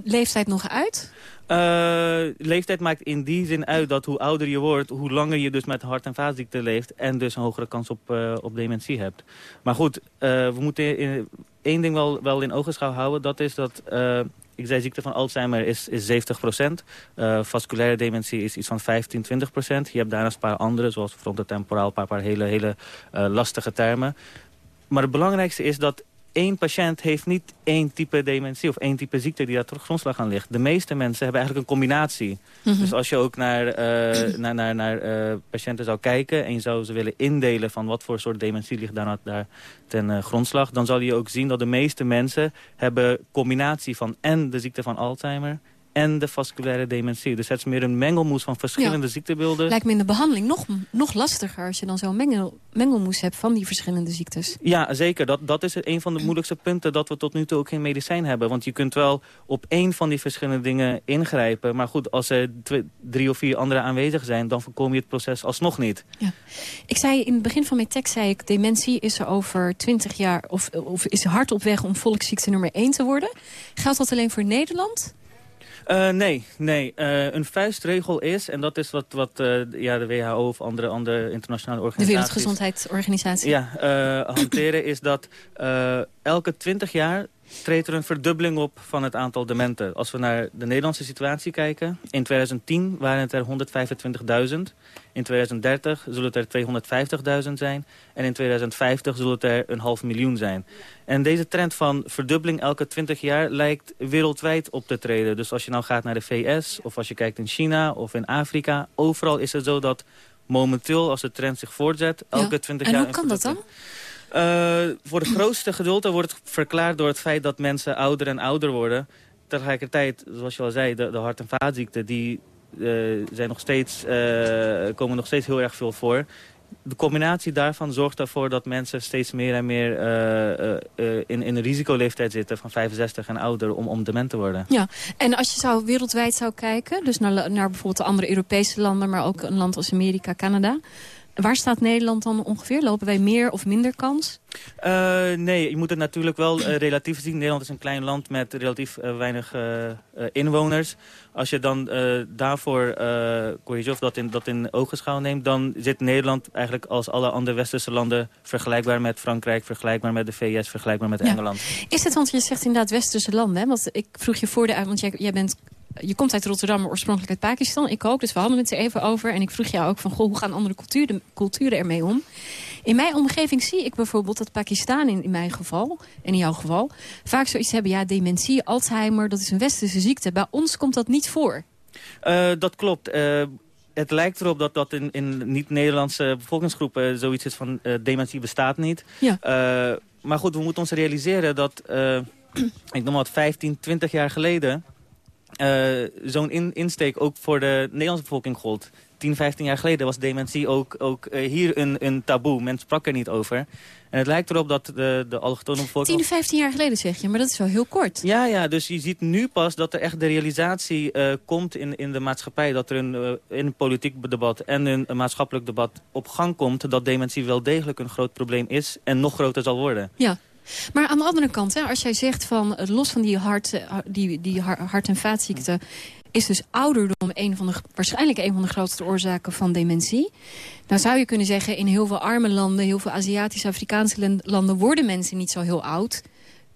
Speaker 22: leeftijd nog uit?
Speaker 23: Uh, leeftijd maakt in die zin uit dat hoe ouder je wordt... hoe langer je dus met hart- en vaatziekte leeft... en dus een hogere kans op, uh, op dementie hebt. Maar goed, uh, we moeten in, één ding wel, wel in ogenschouw houden. Dat is dat ik zei ziekte van Alzheimer is, is 70 procent. Uh, vasculaire dementie is iets van 15, 20 procent. Je hebt daarnaast een paar andere, zoals frontotemporaal, een paar, paar hele, hele uh, lastige termen. Maar het belangrijkste is dat één patiënt heeft niet één type dementie of één type ziekte die daar terug grondslag aan ligt. De meeste mensen hebben eigenlijk een combinatie. Mm -hmm. Dus als je ook naar, uh, naar, naar, naar uh, patiënten zou kijken en je zou ze willen indelen van wat voor soort dementie ligt daar, daar ten uh, grondslag, dan zal je ook zien dat de meeste mensen hebben combinatie van en de ziekte van Alzheimer en de vasculaire dementie. Dus het is meer een mengelmoes van verschillende
Speaker 22: ja.
Speaker 23: ziektebeelden.
Speaker 22: Lijkt me in de behandeling nog, nog lastiger... als je dan zo'n mengel, mengelmoes hebt van die verschillende ziektes.
Speaker 23: Ja, zeker. Dat, dat is een van de moeilijkste punten... dat we tot nu toe ook geen medicijn hebben. Want je kunt wel op één van die verschillende dingen ingrijpen. Maar goed, als er twee, drie of vier andere aanwezig zijn... dan voorkom je het proces alsnog niet.
Speaker 22: Ja. Ik zei in het begin van mijn tekst... zei ik, dementie is er over twintig jaar... Of, of is hard op weg om volksziekte nummer één te worden. Geldt dat alleen voor Nederland...
Speaker 23: Uh, nee, nee. Uh, een vuistregel is, en dat is wat, wat uh, ja, de WHO of andere, andere internationale organisaties...
Speaker 22: De Wereldgezondheidsorganisatie.
Speaker 23: Ja, hanteren is dat elke 20 jaar treedt er een verdubbeling op van het aantal dementen. Als we naar de Nederlandse situatie kijken... in 2010 waren het er 125.000. In 2030 zullen het er 250.000 zijn. En in 2050 zullen het er een half miljoen zijn. En deze trend van verdubbeling elke 20 jaar lijkt wereldwijd op te treden. Dus als je nou gaat naar de VS of als je kijkt in China of in Afrika... overal is het zo dat momenteel, als de trend zich voortzet, elke
Speaker 22: ja.
Speaker 23: 20
Speaker 22: en
Speaker 23: jaar...
Speaker 22: En hoe kan dat dan?
Speaker 23: Uh, voor het grootste gedeelte wordt het verklaard door het feit dat mensen ouder en ouder worden. Tegelijkertijd, zoals je al zei, de, de hart- en vaatziekten... die uh, zijn nog steeds, uh, komen nog steeds heel erg veel voor. De combinatie daarvan zorgt ervoor dat mensen steeds meer en meer in, in een risicoleeftijd zitten van 65 en ouder om, om dement te worden.
Speaker 22: Ja, en als je zou wereldwijd zou kijken, dus naar, naar bijvoorbeeld de andere Europese landen, maar ook een land als Amerika, Canada. Waar staat Nederland dan ongeveer? Lopen wij meer of minder kans?
Speaker 23: Uh, nee, je moet het natuurlijk wel uh, relatief zien. Nederland is een klein land met relatief uh, weinig inwoners. Als je dan daarvoor of dat in, dat in ogenschouw neemt... dan zit Nederland eigenlijk als alle andere westerse landen... vergelijkbaar met Frankrijk, vergelijkbaar met de VS, vergelijkbaar met
Speaker 22: ja.
Speaker 23: Engeland.
Speaker 22: Is het, want je zegt inderdaad westerse landen... Hè? want ik vroeg je voor de... want jij, jij bent je komt uit Rotterdam, maar oorspronkelijk uit Pakistan. Ik ook, dus we hadden het er even over. En ik vroeg jou ook van, goh, hoe gaan andere culturen, culturen ermee om? In mijn omgeving zie ik bijvoorbeeld dat Pakistan in, in mijn geval, en in jouw geval... vaak zoiets hebben, ja, dementie, Alzheimer, dat is een westerse ziekte. Bij ons komt dat niet voor.
Speaker 23: Uh, dat klopt. Uh, het lijkt erop dat dat in, in niet-Nederlandse bevolkingsgroepen zoiets is van uh, dementie bestaat niet.
Speaker 22: Ja.
Speaker 23: maar goed, we moeten ons realiseren dat, ik noem wat, 15, 20 jaar geleden... Uh, zo'n in, insteek ook voor de Nederlandse bevolking gold. 10, 15 jaar geleden was dementie ook, ook uh, hier een, een taboe. Men sprak er niet over. En het lijkt erop dat de, de allochtone bevolking...
Speaker 22: 10, 15 jaar geleden zeg je, maar dat is wel heel kort.
Speaker 23: Ja, ja dus je ziet nu pas dat er echt de realisatie uh, komt in, in de maatschappij... dat er een, in een politiek debat en een, een maatschappelijk debat op gang komt... dat dementie wel degelijk een groot probleem is en nog groter zal worden.
Speaker 22: Ja. Maar aan de andere kant, hè, als jij zegt van los van die hart, die, die hart- en vaatziekten... is dus ouderdom een van de, waarschijnlijk een van de grootste oorzaken van dementie. Nou zou je kunnen zeggen, in heel veel arme landen, heel veel Aziatische, Afrikaanse landen worden mensen niet zo heel oud.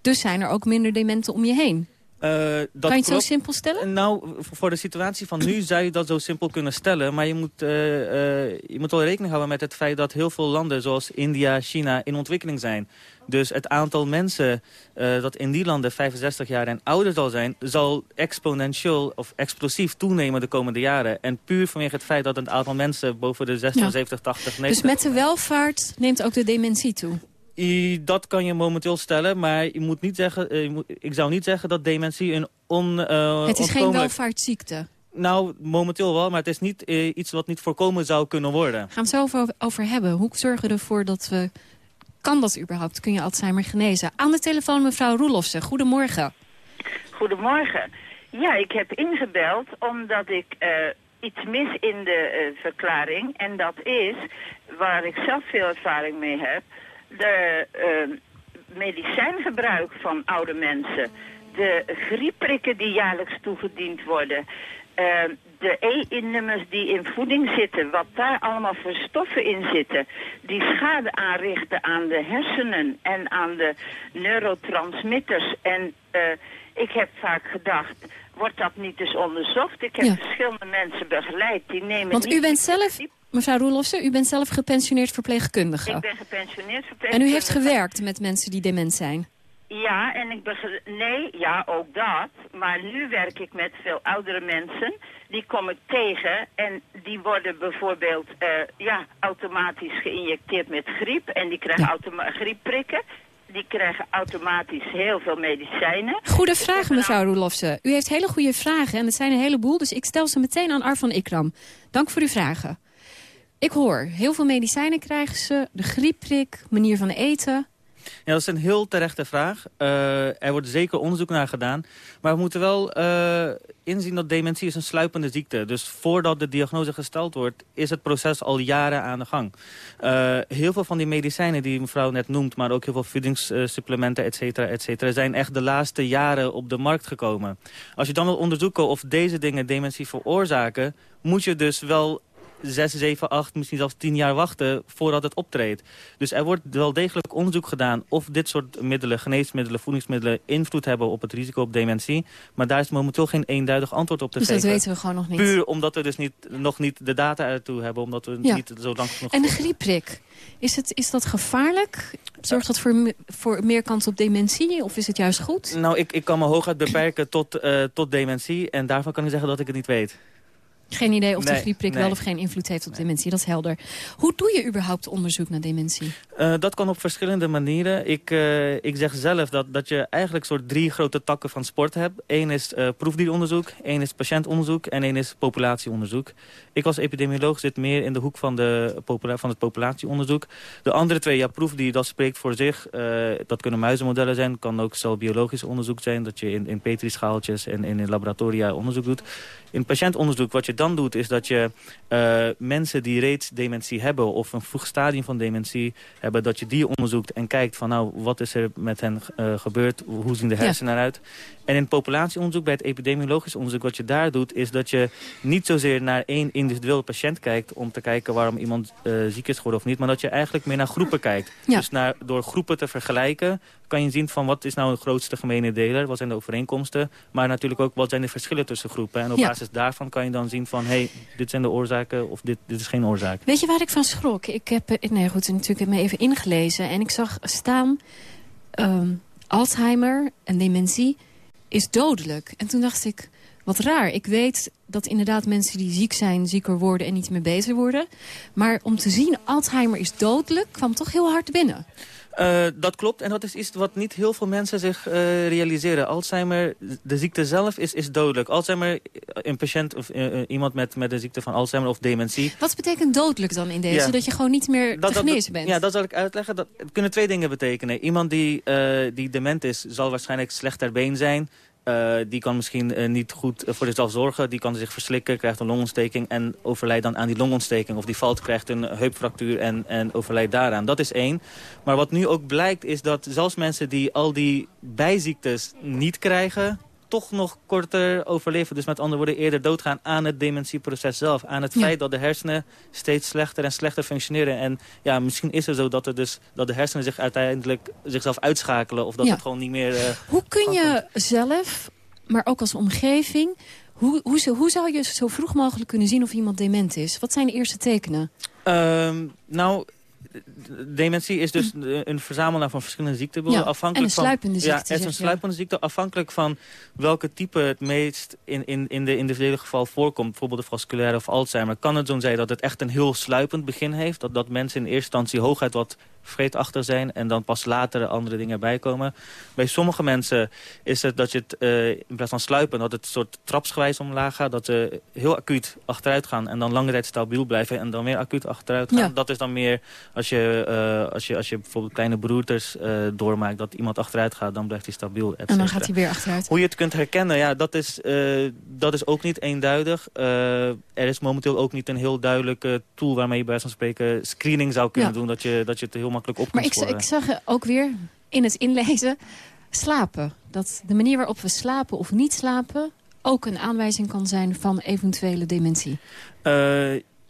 Speaker 22: Dus zijn er ook minder dementen om je heen.
Speaker 23: Uh, dat
Speaker 22: kan je het
Speaker 23: klopt.
Speaker 22: zo simpel stellen?
Speaker 23: Nou, voor de situatie van nu zou je dat zo simpel kunnen stellen. Maar je moet, uh, uh, je moet wel rekening houden met het feit dat heel veel landen... zoals India, China, in ontwikkeling zijn. Dus het aantal mensen dat in die landen 65 jaar en ouder zal zijn... zal exponentieel of explosief toenemen de komende jaren. En puur vanwege het feit dat het aantal mensen boven de 76, ja. 80, 90...
Speaker 22: Dus met de welvaart neemt ook de dementie toe?
Speaker 23: I, dat kan je momenteel stellen, maar je moet niet zeggen, uh, moet, ik zou niet zeggen dat dementie een on... Uh,
Speaker 22: het is geen welvaartsziekte?
Speaker 23: Nou, momenteel wel, maar het is niet uh, iets wat niet voorkomen zou kunnen worden.
Speaker 22: Gaan we het zo over, over hebben. Hoe zorgen we ervoor dat we... Kan dat überhaupt? Kun je Alzheimer genezen? Aan de telefoon mevrouw Roelofsen. Goedemorgen.
Speaker 24: Goedemorgen. Ja, ik heb ingebeld omdat ik iets mis in de verklaring. En dat is, waar ik zelf veel ervaring mee heb de uh, medicijngebruik van oude mensen, de griepprikken die jaarlijks toegediend worden, uh, de E-nummers die in voeding zitten, wat daar allemaal voor stoffen in zitten, die schade aanrichten aan de hersenen en aan de neurotransmitters. En uh, ik heb vaak gedacht, wordt dat niet eens onderzocht? Ik heb ja. verschillende mensen begeleid, die nemen
Speaker 22: Want
Speaker 24: niet
Speaker 22: u bent zelf... Mevrouw Roelofsen, u bent zelf gepensioneerd verpleegkundige.
Speaker 24: Ik ben gepensioneerd verpleegkundige.
Speaker 22: En u heeft gewerkt met mensen die dement zijn?
Speaker 24: Ja, en ik ben nee, ja, ook dat. Maar nu werk ik met veel oudere mensen. Die kom ik tegen en die worden bijvoorbeeld uh, ja, automatisch geïnjecteerd met griep. En die krijgen ja. griepprikken. Die krijgen automatisch heel veel medicijnen.
Speaker 22: Goede vragen, mevrouw Roelofsen. U heeft hele goede vragen en het zijn een heleboel. Dus ik stel ze meteen aan Arvan Ikram. Dank voor uw vragen. Ik hoor, heel veel medicijnen krijgen ze, de griepprik, manier van eten.
Speaker 23: Ja, dat is een heel terechte vraag. Uh, er wordt zeker onderzoek naar gedaan. Maar we moeten wel uh, inzien dat dementie is een sluipende ziekte. Dus voordat de diagnose gesteld wordt, is het proces al jaren aan de gang. Uh, heel veel van die medicijnen die mevrouw net noemt, maar ook heel veel voedingssupplementen, et cetera, et cetera, zijn echt de laatste jaren op de markt gekomen. Als je dan wil onderzoeken of deze dingen dementie veroorzaken, moet je dus wel 6, 7, 8, misschien zelfs 10 jaar wachten voordat het optreedt. Dus er wordt wel degelijk onderzoek gedaan of dit soort middelen, geneesmiddelen, voedingsmiddelen invloed hebben op het risico op dementie. Maar daar is momenteel geen eenduidig antwoord op te
Speaker 22: dus
Speaker 23: geven.
Speaker 22: Dus dat weten we gewoon nog niet.
Speaker 23: Puur omdat we dus niet, nog niet de data ertoe hebben, omdat we
Speaker 22: ja.
Speaker 23: niet zo lang genoeg...
Speaker 22: En de griepprik, is, het, is dat gevaarlijk? Zorgt dat voor, voor meer kans op dementie of is het juist goed?
Speaker 23: Nou, ik, ik kan me hooguit beperken tot, uh, tot dementie en daarvan kan ik zeggen dat ik het niet weet.
Speaker 22: Geen idee of
Speaker 23: nee,
Speaker 22: de griepprik
Speaker 23: nee.
Speaker 22: wel of geen invloed heeft op dementie. Dat is helder. Hoe doe je überhaupt onderzoek naar dementie?
Speaker 23: Uh, dat kan op verschillende manieren. Ik, uh, ik zeg zelf dat, dat je eigenlijk soort drie grote takken van sport hebt. Eén is uh, proefdieronderzoek, één is patiëntonderzoek en één is populatieonderzoek. Ik als epidemioloog zit meer in de hoek van, de popula van het populatieonderzoek. De andere twee, ja, proefdier, dat spreekt voor zich. dat kunnen muizenmodellen zijn, kan ook zelf biologisch onderzoek zijn. Dat je in, in petrischaaltjes en, en in laboratoria onderzoek doet. In patiëntonderzoek, wat je dan doet, is dat je uh, mensen die reeds dementie hebben... of een vroeg stadium van dementie hebben, dat je die onderzoekt... en kijkt van nou, wat is er met hen uh, gebeurd? Hoe zien de hersenen ja. eruit? En in populatieonderzoek, bij het epidemiologisch onderzoek... wat je daar doet, is dat je niet zozeer naar één individuele patiënt kijkt... om te kijken waarom iemand uh, ziek is geworden of niet... maar dat je eigenlijk meer naar groepen kijkt.
Speaker 22: Ja.
Speaker 23: Dus naar, door groepen te vergelijken kan je zien van wat is nou de grootste gemene deler, wat zijn de overeenkomsten, maar natuurlijk ook wat zijn de verschillen tussen groepen. En op
Speaker 22: Ja.
Speaker 23: basis daarvan kan je dan zien van, hé, hey, dit zijn de oorzaken of dit, dit is geen oorzaak.
Speaker 22: Weet je waar ik van schrok? Ik heb, eh, nee goed, natuurlijk me even ingelezen. En ik zag staan, ehm, Alzheimer en dementie is dodelijk. En toen dacht ik, wat raar. Ik weet dat inderdaad mensen die ziek zijn, zieker worden en niet meer beter worden. Maar om te zien, Alzheimer is dodelijk, kwam toch heel hard binnen.
Speaker 23: Uh, dat klopt en dat is iets wat niet heel veel mensen zich uh, realiseren. Alzheimer, de ziekte zelf is, is dodelijk. Alzheimer, een patiënt of uh, iemand met, met de ziekte van Alzheimer of dementie.
Speaker 22: Wat betekent dodelijk dan in deze?
Speaker 23: Ja.
Speaker 22: Dat je gewoon niet meer
Speaker 23: Dat-
Speaker 22: te genezen bent?
Speaker 23: Ja, dat zal ik uitleggen. Dat het kunnen twee dingen betekenen. Iemand die, eh, die dement is, zal waarschijnlijk slecht ter been zijn. Eh, die kan misschien eh, niet goed voor zichzelf zorgen. Die kan zich verslikken, krijgt een longontsteking... en overlijdt dan aan die longontsteking. Of die valt, krijgt een heupfractuur en, en overlijdt daaraan. Dat is één. Maar wat nu ook blijkt is dat zelfs mensen die al die bijziektes niet krijgen... toch nog korter overleven. Dus met andere woorden eerder doodgaan aan het dementieproces zelf. Aan het feit dat de hersenen steeds slechter en slechter functioneren. En ja, misschien is het zo dat, er dus, dat de hersenen zich uiteindelijk zichzelf uitschakelen. Of dat
Speaker 22: Ja.
Speaker 23: het gewoon niet meer... eh,
Speaker 22: Hoe kun je zelf, maar ook als omgeving... Hoe, hoe zou je zo vroeg mogelijk kunnen zien of iemand dement is? Wat zijn de eerste tekenen?
Speaker 23: Ehm, nou, dementie is dus een verzamelaar van verschillende ziektebeelden.
Speaker 22: Hm. Ja,
Speaker 23: afhankelijk
Speaker 22: en een
Speaker 23: van,
Speaker 22: sluipende
Speaker 23: Ja,
Speaker 22: ziekte,
Speaker 23: het is een sluipende ziekte. Afhankelijk van welke type het meest in, in, in de individuele geval voorkomt. Bijvoorbeeld de vasculaire of Alzheimer. Kan het zo zijn dat het echt een heel sluipend begin heeft. Dat, dat mensen in eerste instantie hooguit wat vreedachtig zijn. En dan pas later andere dingen erbij komen. Bij sommige mensen is het dat je het eh, in plaats van sluipen. Dat het soort trapsgewijs omlaag gaat. Dat ze heel acuut achteruit gaan. En dan lange tijd stabiel blijven. En dan weer acuut achteruit gaan.
Speaker 22: Ja.
Speaker 23: Dat is dan meer als je, eh, als je, als je bijvoorbeeld kleine beroertes eh, doormaakt. Dat iemand achteruit gaat. Dan blijft hij stabiel.
Speaker 22: En dan gaat hij weer achteruit.
Speaker 23: Hoe je het kunt herkennen, ja, dat, is, eh, dat is ook niet eenduidig. Er is momenteel ook niet een heel duidelijke tool waarmee je bij van spreken screening zou kunnen
Speaker 22: Ja.
Speaker 23: doen. Dat je, dat je het heel makkelijk op
Speaker 22: Maar
Speaker 23: kunt
Speaker 22: ik,
Speaker 23: sporen.
Speaker 22: ik zag ook weer in het inlezen slapen. Dat de manier waarop we slapen of niet slapen... ook een aanwijzing kan zijn van eventuele dementie.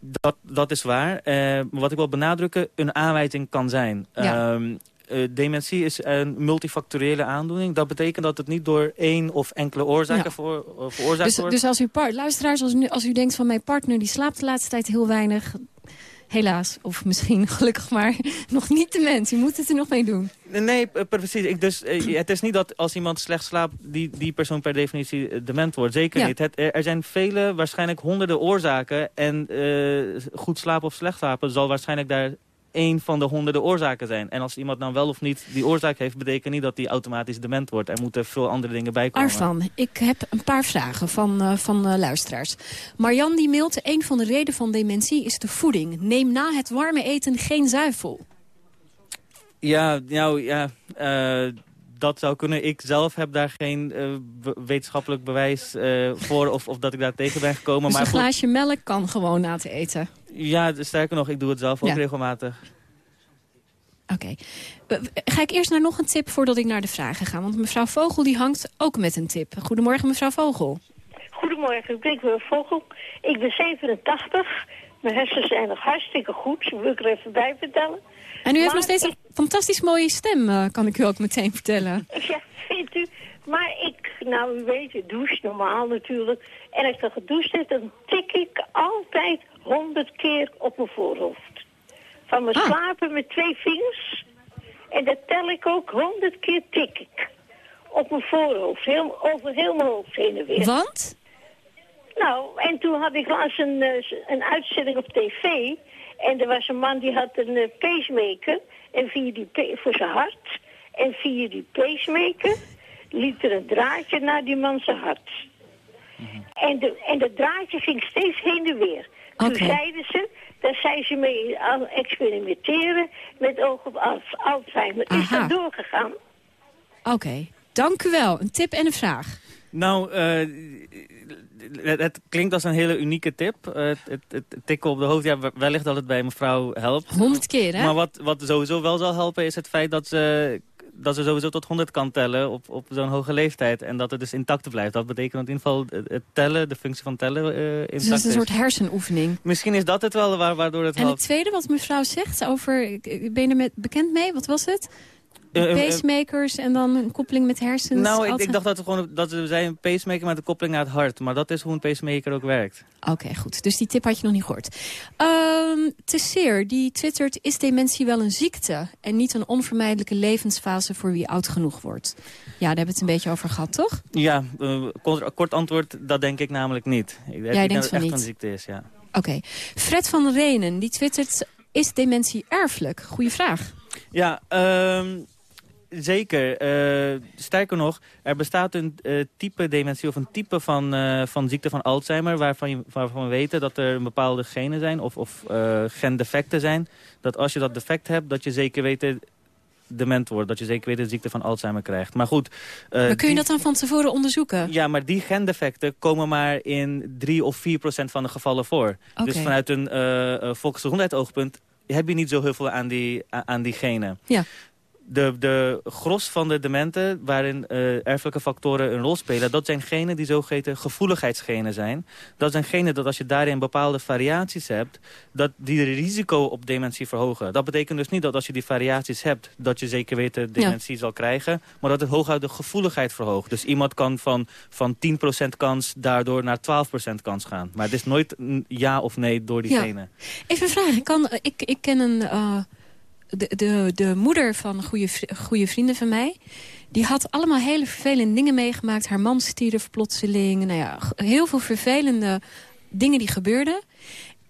Speaker 23: Dat, dat is waar. Eh, maar wat ik wil benadrukken, een aanwijzing kan zijn.
Speaker 22: Ja.
Speaker 23: Ehm, eh, dementie is een multifactoriële aandoening. Dat betekent dat het niet door één of enkele oorzaken
Speaker 22: Ja.
Speaker 23: voor, eh, veroorzaakt
Speaker 22: Dus,
Speaker 23: wordt.
Speaker 22: dus als u luisteraars, als u, als u denkt van mijn partner... die slaapt de laatste tijd heel weinig... helaas, of misschien gelukkig maar, nog niet de mens. U moet het er nog mee doen.
Speaker 23: Nee, precies. Ik dus, eh, het is niet dat als iemand slecht slaapt... die, die persoon per definitie eh, dement wordt. Zeker
Speaker 22: Ja.
Speaker 23: niet. Het, er er zijn vele, waarschijnlijk honderden oorzaken. En eh, goed slapen of slecht slapen zal waarschijnlijk daar één van de honderden oorzaken zijn. En als iemand nou wel of niet die oorzaak heeft... betekent niet dat hij automatisch dement wordt. Er moeten veel andere dingen bij komen.
Speaker 22: Ik heb een paar vragen van, eh, van eh, luisteraars. Marjan die mailt, een van de redenen van dementie is de voeding. Neem na het warme eten geen zuivel.
Speaker 23: Ja, nou ja, eh, dat zou kunnen. Ik zelf heb daar geen eh, wetenschappelijk bewijs eh, voor of, of dat ik daar tegen ben gekomen.
Speaker 22: dus
Speaker 23: maar
Speaker 22: een
Speaker 23: goed,
Speaker 22: glaasje melk kan gewoon na te eten.
Speaker 23: Ja, sterker nog, ik doe het zelf ook
Speaker 22: Ja.
Speaker 23: regelmatig.
Speaker 22: Oké. Eh, Ga ik eerst naar nog een tip voordat ik naar de vragen ga? Want mevrouw Vogel die hangt ook met een tip. Goedemorgen mevrouw Vogel.
Speaker 25: Goedemorgen, ik ben weer Vogel. Ik ben 87. Mijn hersens zijn nog hartstikke goed. Dat wil ik er even bij vertellen.
Speaker 22: En u heeft
Speaker 25: Maar
Speaker 22: nog steeds een fantastisch mooie stem, eh, kan ik u ook meteen vertellen.
Speaker 25: Ja, vindt u. Maar ik, nou u weet, ik douche normaal natuurlijk. En als ik dan gedoucht heb, dan tik ik altijd honderd keer op mijn voorhoofd. Van mijn slapen met twee vingers. En dat tel ik ook honderd keer tik ik. Op mijn voorhoofd, heel, over heel mijn hoofd heen en weer.
Speaker 22: Want?
Speaker 25: Nou, en toen had ik laatst een, eh, een uitzending op tv. En er was een man die had een eh, pacemaker. En via die voor zijn hart. En via die pacemaker liep er een draadje naar die man zijn hart. En, de, en dat draadje ging steeds heen en weer. Toen zeiden ze, daar zijn ze mee aan experimenteren met oog op Al- Alzheimer. Is
Speaker 22: Aha.
Speaker 25: dat doorgegaan?
Speaker 22: Oké, dank u wel. Een tip en een vraag.
Speaker 23: Nou, eh, het, het klinkt als een hele unieke tip. Eh, het, het, het tikken op de hoofd, ja, wellicht dat het bij mevrouw helpt.
Speaker 22: Honderd keer, hè?
Speaker 23: Maar wat, wat sowieso wel zal helpen is het feit dat ze, dat ze sowieso tot 100 kan tellen op, op zo'n hoge leeftijd. En dat het dus intact blijft. Dat betekent in ieder geval het, tellen, de functie van tellen eh intact
Speaker 22: Dus het is een soort hersenoefening.
Speaker 23: Misschien is dat het wel waar, waardoor het
Speaker 22: En het tweede wat mevrouw zegt over... Ben je er met, bekend mee? Wat was het?
Speaker 23: Eh, eh,
Speaker 22: Pacemakers en dan een koppeling met hersens.
Speaker 23: Nou, ik, dacht dat, we gewoon, dat ze zei een pacemaker met een koppeling naar het hart. Maar dat is hoe een pacemaker ook werkt.
Speaker 22: Oké, goed. Dus die tip had je nog niet gehoord. Ehm Tesseer, die twittert... is dementie wel een ziekte en niet een onvermijdelijke levensfase... voor wie oud genoeg wordt? Ja, daar hebben we het een beetje over gehad, toch?
Speaker 23: Ja, eh, kort, kort antwoord, dat denk ik namelijk niet. Ik denk
Speaker 22: Jij
Speaker 23: dat
Speaker 22: denkt
Speaker 23: het
Speaker 22: van
Speaker 23: echt
Speaker 22: niet?
Speaker 23: een ziekte is, ja.
Speaker 22: Oké. Fred van Renen, die twittert... is dementie erfelijk? Goeie vraag.
Speaker 23: Ja, ehm, zeker. Eh, sterker nog, er bestaat een eh, type dementie of een type van, eh, van ziekte van Alzheimer... Waarvan, je, waarvan we weten dat er bepaalde genen zijn of, of gendefecten zijn. Dat als je dat defect hebt, dat je zeker weten dement wordt. Dat je zeker weten de ziekte van Alzheimer krijgt. Maar goed...
Speaker 22: maar kun je
Speaker 23: die-
Speaker 22: dat dan van tevoren onderzoeken?
Speaker 23: Ja, maar die gendefecten komen maar in 3 of 4 procent van de gevallen voor. Dus vanuit een eh, volksgezondheidsoogpunt heb je niet zo heel veel aan die, aan die genen.
Speaker 22: Ja.
Speaker 23: De, de gros van de dementen waarin uh, erfelijke factoren een rol spelen... dat zijn genen die zogeheten gevoeligheidsgenen zijn. Dat zijn genen dat als je daarin bepaalde variaties hebt... dat die het risico op dementie verhogen. Dat betekent dus niet dat als je die variaties hebt... dat je zeker weten dementie zal krijgen... maar dat het hooguit de gevoeligheid verhoogt. Dus iemand kan van, van 10% kans daardoor naar 12% kans gaan. Maar het is nooit ja of nee door die genen.
Speaker 22: Even een vraag. Ik, kan, ik, ik ken een... Uh de, de, de moeder van goede, goede vrienden van mij... die had allemaal hele vervelende dingen meegemaakt. Haar man stierf plotseling. Nou ja, heel veel vervelende dingen die gebeurden.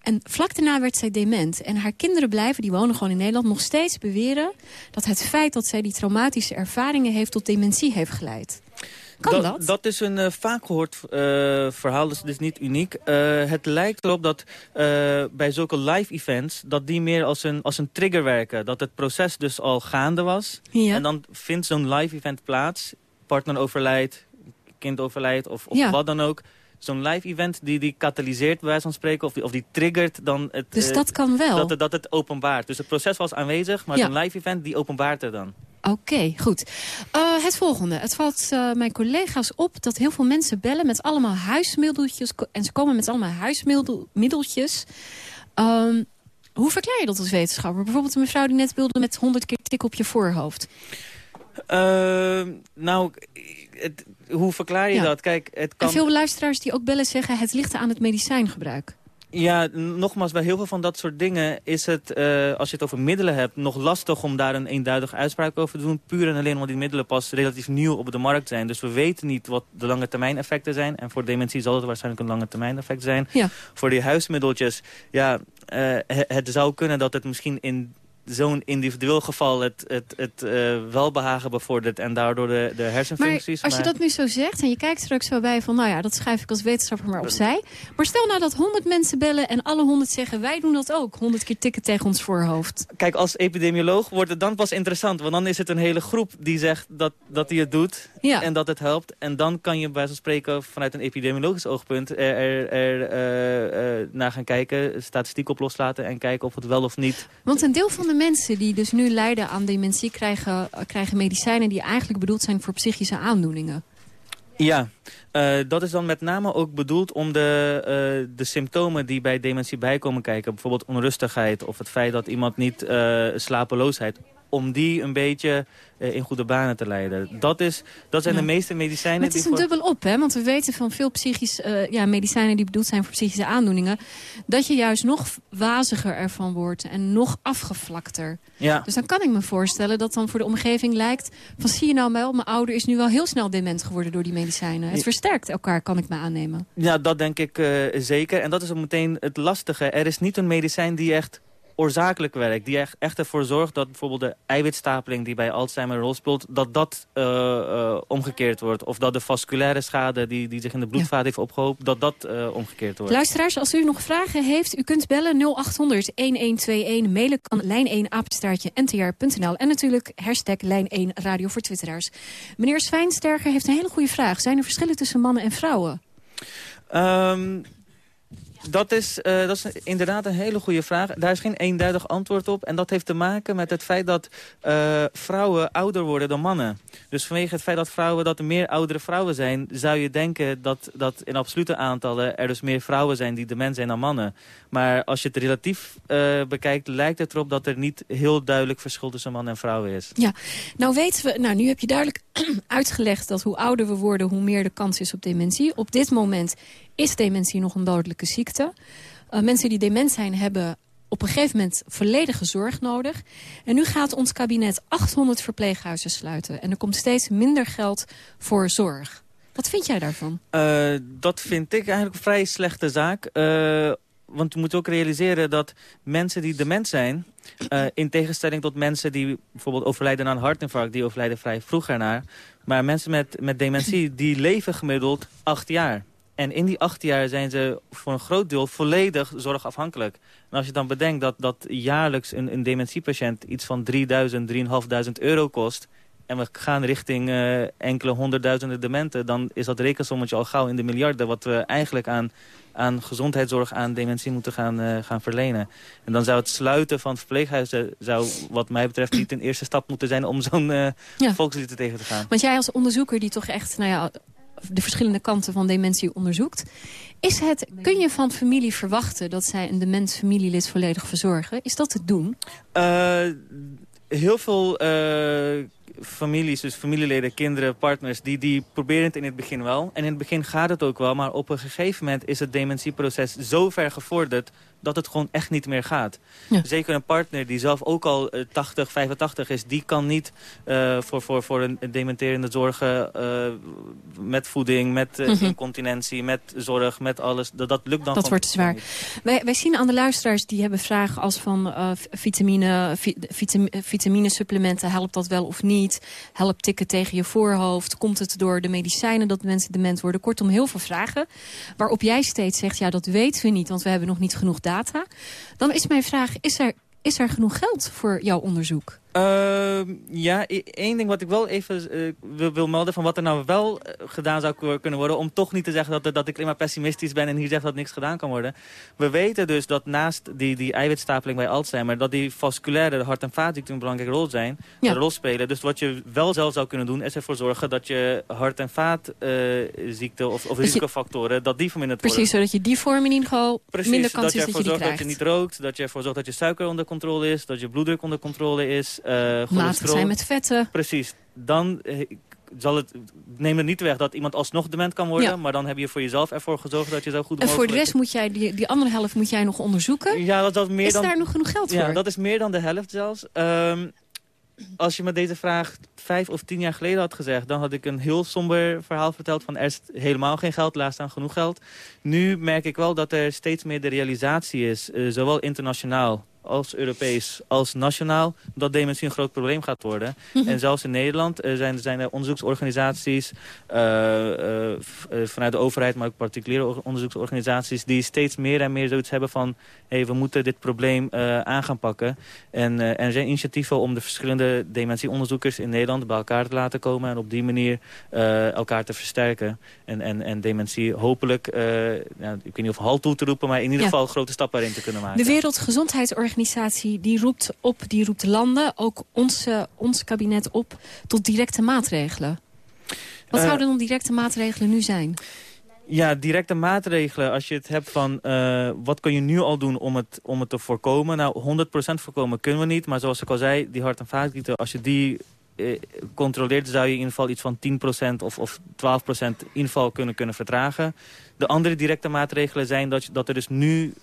Speaker 22: En vlak daarna werd zij dement. En haar kinderen blijven, die wonen gewoon in Nederland... nog steeds beweren dat het feit dat zij die traumatische ervaringen heeft... tot dementie heeft geleid. Kan dat?
Speaker 23: Dat, is een uh, vaak gehoord uh, verhaal, dus het is niet uniek. Uh, het lijkt erop dat bij zulke live events... dat die meer als een, als een trigger werken. Dat het proces dus al gaande was. Ja. En dan vindt zo'n live event plaats. Partner overlijdt, kind overlijdt of, of ja. wat dan ook zo'n live event die, die katalyseert, bij wijze van spreken, of die, of die triggert dan het...
Speaker 22: Dus dat kan wel?
Speaker 23: Dat, het, dat het openbaart. Dus het proces was aanwezig, maar ja. zo'n live event die openbaart er dan.
Speaker 22: Oké, goed. Uh, het volgende. Het valt uh, mijn collega's op dat heel veel mensen bellen met allemaal huismiddeltjes. En ze komen met allemaal huismiddeltjes. Um, hoe verklaar je dat als wetenschapper? Bijvoorbeeld een mevrouw die net wilde met 100 keer tik op je voorhoofd.
Speaker 23: Uh, nou, het, hoe verklaar je
Speaker 22: ja.
Speaker 23: dat? Kijk, het kan...
Speaker 22: En veel luisteraars die ook bellen zeggen... het ligt aan het medicijngebruik.
Speaker 23: Ja, nogmaals, bij heel veel van dat soort dingen is het, uh, als je het over middelen hebt, nog lastig om daar een eenduidige uitspraak over te doen. Puur en alleen omdat die middelen pas relatief nieuw op de markt zijn. Dus we weten niet wat de lange termijn effecten zijn. En voor dementie zal het waarschijnlijk een lange termijn effect zijn.
Speaker 22: Ja.
Speaker 23: Voor die huismiddeltjes, ja, uh, het zou kunnen dat het misschien in zo'n individueel geval het, het, het uh, welbehagen bevordert en daardoor de, de hersenfuncties.
Speaker 22: Maar als je dat nu zo zegt en je kijkt er ook zo bij van... nou ja, dat schrijf ik als wetenschapper maar opzij. Maar stel nou dat 100 mensen bellen en alle 100 zeggen... wij doen dat ook, 100 keer tikken tegen ons voorhoofd.
Speaker 23: Kijk, als epidemioloog wordt het dan pas interessant. Want dan is het een hele groep die zegt dat, dat hij het doet
Speaker 22: ja.
Speaker 23: en dat het helpt. En dan kan je bij wijze van spreken vanuit een epidemiologisch oogpunt... er, er, er uh, uh, naar gaan kijken, statistiek op loslaten... en kijken of het wel of niet...
Speaker 22: Want een deel van de mensen die dus nu lijden aan dementie... krijgen, krijgen medicijnen die eigenlijk bedoeld zijn voor psychische aandoeningen.
Speaker 23: Ja, uh, dat is dan met name ook bedoeld om de, uh, de symptomen die bij dementie bijkomen kijken. Bijvoorbeeld onrustigheid of het feit dat iemand niet uh, slapeloosheid om die een beetje uh, in goede banen te leiden. Dat, is, dat zijn
Speaker 22: ja.
Speaker 23: de meeste medicijnen...
Speaker 22: Maar het is
Speaker 23: die
Speaker 22: een dubbel op, hè? want we weten van veel psychisch, uh, ja, medicijnen die bedoeld zijn voor psychische aandoeningen... dat je juist nog waziger ervan wordt en nog afgevlakter.
Speaker 23: Ja.
Speaker 22: Dus dan kan ik me voorstellen dat dan voor de omgeving lijkt... van zie je nou wel, mijn ouder is nu wel heel snel dement geworden door die medicijnen. Het versterkt elkaar, kan ik me aannemen.
Speaker 23: Ja, dat denk ik uh, zeker. En dat is ook meteen het lastige. Er is niet een medicijn die echt oorzakelijk werk. Die echt, echt ervoor zorgt dat bijvoorbeeld de eiwitstapeling die bij Alzheimer een rol speelt, dat dat uh, uh, omgekeerd wordt. Of dat de vasculaire schade die, die zich in de bloedvaat ja. heeft opgehoopt, dat dat uh, omgekeerd wordt.
Speaker 22: Luisteraars, als u nog vragen heeft, u kunt bellen 0800 1121. Mailen kan lijn 1 apenstaartje ntr.nl. En natuurlijk hashtag lijn 1 radio voor twitteraars. Meneer Zwijnsterger heeft een hele goede vraag. Zijn er verschillen tussen mannen en vrouwen?
Speaker 23: Um, dat is, uh, dat is inderdaad een hele goede vraag. Daar is geen eenduidig antwoord op. En dat heeft te maken met het feit dat uh, vrouwen ouder worden dan mannen. Dus vanwege het feit dat vrouwen dat er meer oudere vrouwen zijn... zou je denken dat, dat in absolute aantallen er dus meer vrouwen zijn die dement zijn dan mannen. Maar als je het relatief uh, bekijkt, lijkt het erop dat er niet heel duidelijk verschil tussen man en vrouw is.
Speaker 22: Ja, nou weten we, nou nu heb je duidelijk uitgelegd dat hoe ouder we worden, hoe meer de kans is op dementie. Op dit moment is dementie nog een dodelijke ziekte. Uh, mensen die dement zijn hebben op een gegeven moment volledige zorg nodig. En nu gaat ons kabinet 800 verpleeghuizen sluiten. En er komt steeds minder geld voor zorg. Wat vind jij daarvan?
Speaker 23: Uh, dat vind ik eigenlijk een vrij slechte zaak. Uh, want je moet ook realiseren dat mensen die dement zijn... In tegenstelling tot mensen die bijvoorbeeld overlijden aan een hartinfarct... die overlijden vrij vroeg ernaar. Maar mensen met, met dementie, die leven gemiddeld acht jaar. En in die acht jaar zijn ze voor een groot deel volledig zorgafhankelijk. En als je dan bedenkt dat, dat jaarlijks een, een dementiepatiënt iets van 3000, 3500 euro kost... en we gaan richting uh, enkele honderdduizenden dementen... dan is dat rekensommetje al gauw in de miljarden... wat we eigenlijk aan, aan gezondheidszorg, aan dementie moeten gaan, uh, gaan verlenen. En dan zou het sluiten van verpleeghuizen... zou wat mij betreft niet een eerste stap moeten zijn... om zo'n uh, ja. volkslied tegen te gaan.
Speaker 22: Want jij als onderzoeker die toch echt nou ja, de verschillende kanten van dementie onderzoekt... Is het, kun je van familie verwachten dat zij een dement familielid volledig verzorgen? Is dat te doen?
Speaker 23: Uh, heel veel uh, families, dus familieleden, kinderen, partners... Die, die proberen het in het begin wel. En in het begin gaat het ook wel. Maar op een gegeven moment is het dementieproces zo ver gevorderd dat het gewoon echt niet meer gaat. Zeker een partner die zelf ook al 80, eh, 85 is... die kan niet uh, voor, voor, voor een dementerende zorgen uh, met voeding, met uh, mm incontinentie, met zorg, met alles. Dat, dat lukt dan
Speaker 22: Dat wordt zwaar. Wij, wij zien aan de luisteraars die hebben vragen als van vitamine, vitam, vitaminesupplementen, helpt dat wel of niet? Helpt tikken tegen je voorhoofd? Komt het door de medicijnen dat mensen dement worden? Kortom, heel veel vragen. Waarop jij steeds zegt, ja dat weten we niet, want we hebben nog niet genoeg data data. Dan is mijn vraag, is er, is er genoeg geld voor jouw onderzoek?
Speaker 23: Uh, ja, één ding wat ik wel even uh, wil, wil, melden... van wat er nou wel uh, gedaan zou kunnen worden... om toch niet te zeggen dat, dat ik alleen maar pessimistisch ben... en hier zeg dat niks gedaan kan worden. We weten dus dat naast die, die eiwitstapeling bij Alzheimer... dat die vasculaire de hart- en vaatziekten een belangrijke rol, zijn, ja. een rol spelen. Dus wat je wel zelf zou kunnen doen... is ervoor zorgen dat je hart- en vaatziekten of, of risicofactoren... dat die verminderd
Speaker 22: Precies,
Speaker 23: worden.
Speaker 22: zodat je die vorm in ieder geval
Speaker 23: Precies,
Speaker 22: minder kans
Speaker 23: dat
Speaker 22: is dat je die
Speaker 23: zorgt dat je niet rookt, dat je ervoor zorgt dat je suiker onder controle is... dat je bloeddruk onder controle is...
Speaker 22: Matig zijn met vetten.
Speaker 23: Precies. Dan eh, zal het, neem het niet weg dat iemand alsnog dement kan worden.
Speaker 22: Ja.
Speaker 23: Maar dan heb je voor jezelf ervoor gezorgd dat je zo goed
Speaker 22: En voor
Speaker 23: mogelijk...
Speaker 22: de rest moet jij, die, die andere helft moet jij nog onderzoeken.
Speaker 23: Ja, dat, dat meer
Speaker 22: is
Speaker 23: dan,
Speaker 22: daar nog genoeg geld
Speaker 23: ja,
Speaker 22: voor?
Speaker 23: dat is meer dan de helft zelfs. Um, als je me deze vraag vijf of tien jaar geleden had gezegd... dan had ik een heel somber verhaal verteld van er is helemaal geen geld, laat staan genoeg geld. Nu merk ik wel dat er steeds meer de realisatie is, uh, zowel internationaal als Europees als nationaal, dat dementie een groot probleem gaat worden. Mm -hmm. En zelfs in Nederland uh, zijn, zijn er onderzoeksorganisaties uh, uh, vanuit de overheid, maar ook particuliere onderzoeksorganisaties, die steeds meer en meer zoiets hebben van, hey, we moeten dit probleem aan gaan pakken. En, er zijn initiatieven om de verschillende dementieonderzoekers in Nederland bij elkaar te laten komen en op die manier elkaar te versterken. En, en, en dementie hopelijk, ja, ik weet niet of halt toe te roepen, maar in ieder geval grote stappen erin te kunnen maken.
Speaker 22: De Wereldgezondheidsorganisatie organisatie die roept op, die roept landen, ook ons, uh, ons kabinet op, tot directe maatregelen. Wat uh, zouden dan directe maatregelen nu zijn?
Speaker 23: Ja, directe maatregelen, als je het hebt van uh, wat kun je nu al doen om het, om het te voorkomen. Nou, 100% voorkomen kunnen we niet, maar zoals ik al zei, die hart- en vaatziekten, als je die uh, controleert, zou je in ieder geval iets van 10% of, of 12% inval kunnen, kunnen vertragen. De andere directe maatregelen zijn dat, dat er dus nu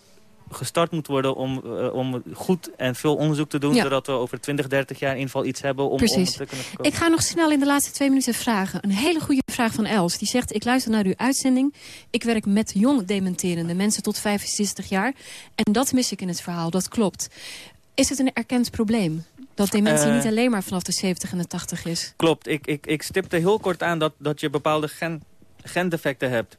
Speaker 23: gestart moet worden om, uh, om goed en veel onderzoek te doen...
Speaker 22: Ja.
Speaker 23: zodat we over 20, 30 jaar in ieder geval iets hebben om,
Speaker 22: Precies.
Speaker 23: te kunnen voorkomen.
Speaker 22: Ik ga nog snel in de laatste twee minuten vragen. Een hele goede vraag van Els. Die zegt, ik luister naar uw uitzending. Ik werk met jong dementerende mensen tot 65 jaar. En dat mis ik in het verhaal, dat klopt. Is het een erkend probleem? Dat dementie
Speaker 23: Uh,
Speaker 22: niet alleen maar vanaf de 70 en de 80 is?
Speaker 23: Klopt. Ik, ik, ik stipte heel kort aan dat, dat je bepaalde gen, gendefecten hebt.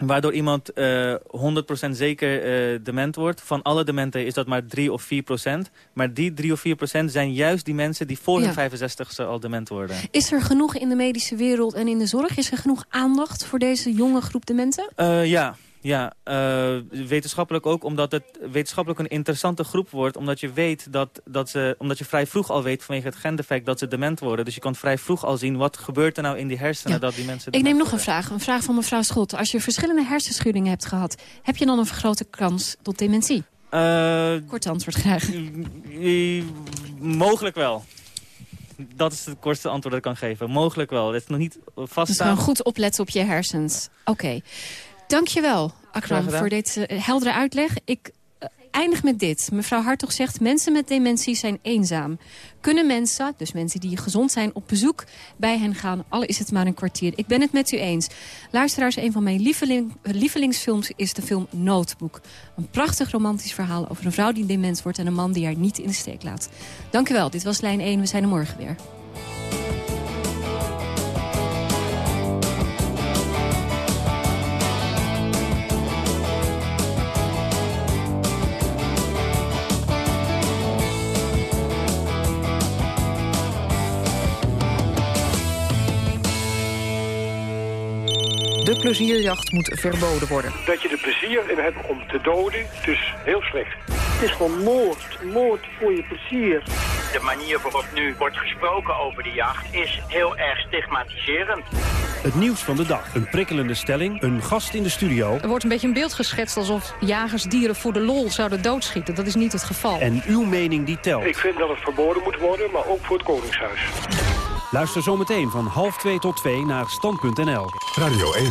Speaker 23: Waardoor iemand uh, 100% zeker uh, dement wordt. Van alle dementen is dat maar 3 of 4%. Maar die 3 of 4% zijn juist die mensen die voor
Speaker 22: Ja.
Speaker 23: hun 65ste al dement worden.
Speaker 22: Is er genoeg in de medische wereld en in de zorg? Is er genoeg aandacht voor deze jonge groep dementen?
Speaker 23: Uh, ja, ja uh, wetenschappelijk ook, omdat het wetenschappelijk een interessante groep wordt. Omdat je weet dat, dat ze, omdat je vrij vroeg al weet vanwege het gendefect dat ze dement worden. Dus je kan vrij vroeg al zien wat gebeurt er nou in die hersenen
Speaker 22: Ja.
Speaker 23: dat die mensen
Speaker 22: Ik neem nog een vraag, een vraag van mevrouw Schotten. Als je verschillende hersenschuddingen hebt gehad... heb je dan een vergrote kans tot dementie?
Speaker 23: Uh,
Speaker 22: Kort antwoord graag.
Speaker 23: Eh, mogelijk wel. Dat is het kortste antwoord dat ik kan geven. Mogelijk wel. Het is nog niet
Speaker 22: Dus
Speaker 23: vaststaan.
Speaker 22: gewoon goed opletten op je hersens. Oké. Dankjewel, Akram, voor deze eh, heldere uitleg. Ik eh, eindig met dit. Mevrouw Hartog zegt, mensen met dementie zijn eenzaam. Kunnen mensen, dus mensen die gezond zijn, op bezoek bij hen gaan? Al is het maar een kwartier. Ik ben het met u eens. Luisteraars, een van mijn lieveling, eh, lievelingsfilms is de film Notebook. Een prachtig romantisch verhaal over een vrouw die dement wordt... en een man die haar niet in de steek laat. Dank u wel, dit was lijn 1. We zijn er morgen weer.
Speaker 26: Plezierjacht moet verboden worden.
Speaker 5: Dat je er plezier in hebt om te doden, dus heel slecht.
Speaker 27: Het is gewoon moord. Moord voor je plezier.
Speaker 28: De manier waarop nu wordt gesproken over de jacht is heel erg stigmatiserend.
Speaker 29: Het nieuws van de dag. Een prikkelende stelling, een gast in de studio.
Speaker 7: Er wordt een beetje een beeld geschetst alsof jagers dieren voor de lol zouden doodschieten. Dat is niet het geval.
Speaker 29: En uw mening die telt.
Speaker 5: Ik vind dat het verboden moet worden, maar ook voor het Koningshuis.
Speaker 29: Luister zometeen van half 2 tot 2 naar stand.nl.
Speaker 1: Radio 1.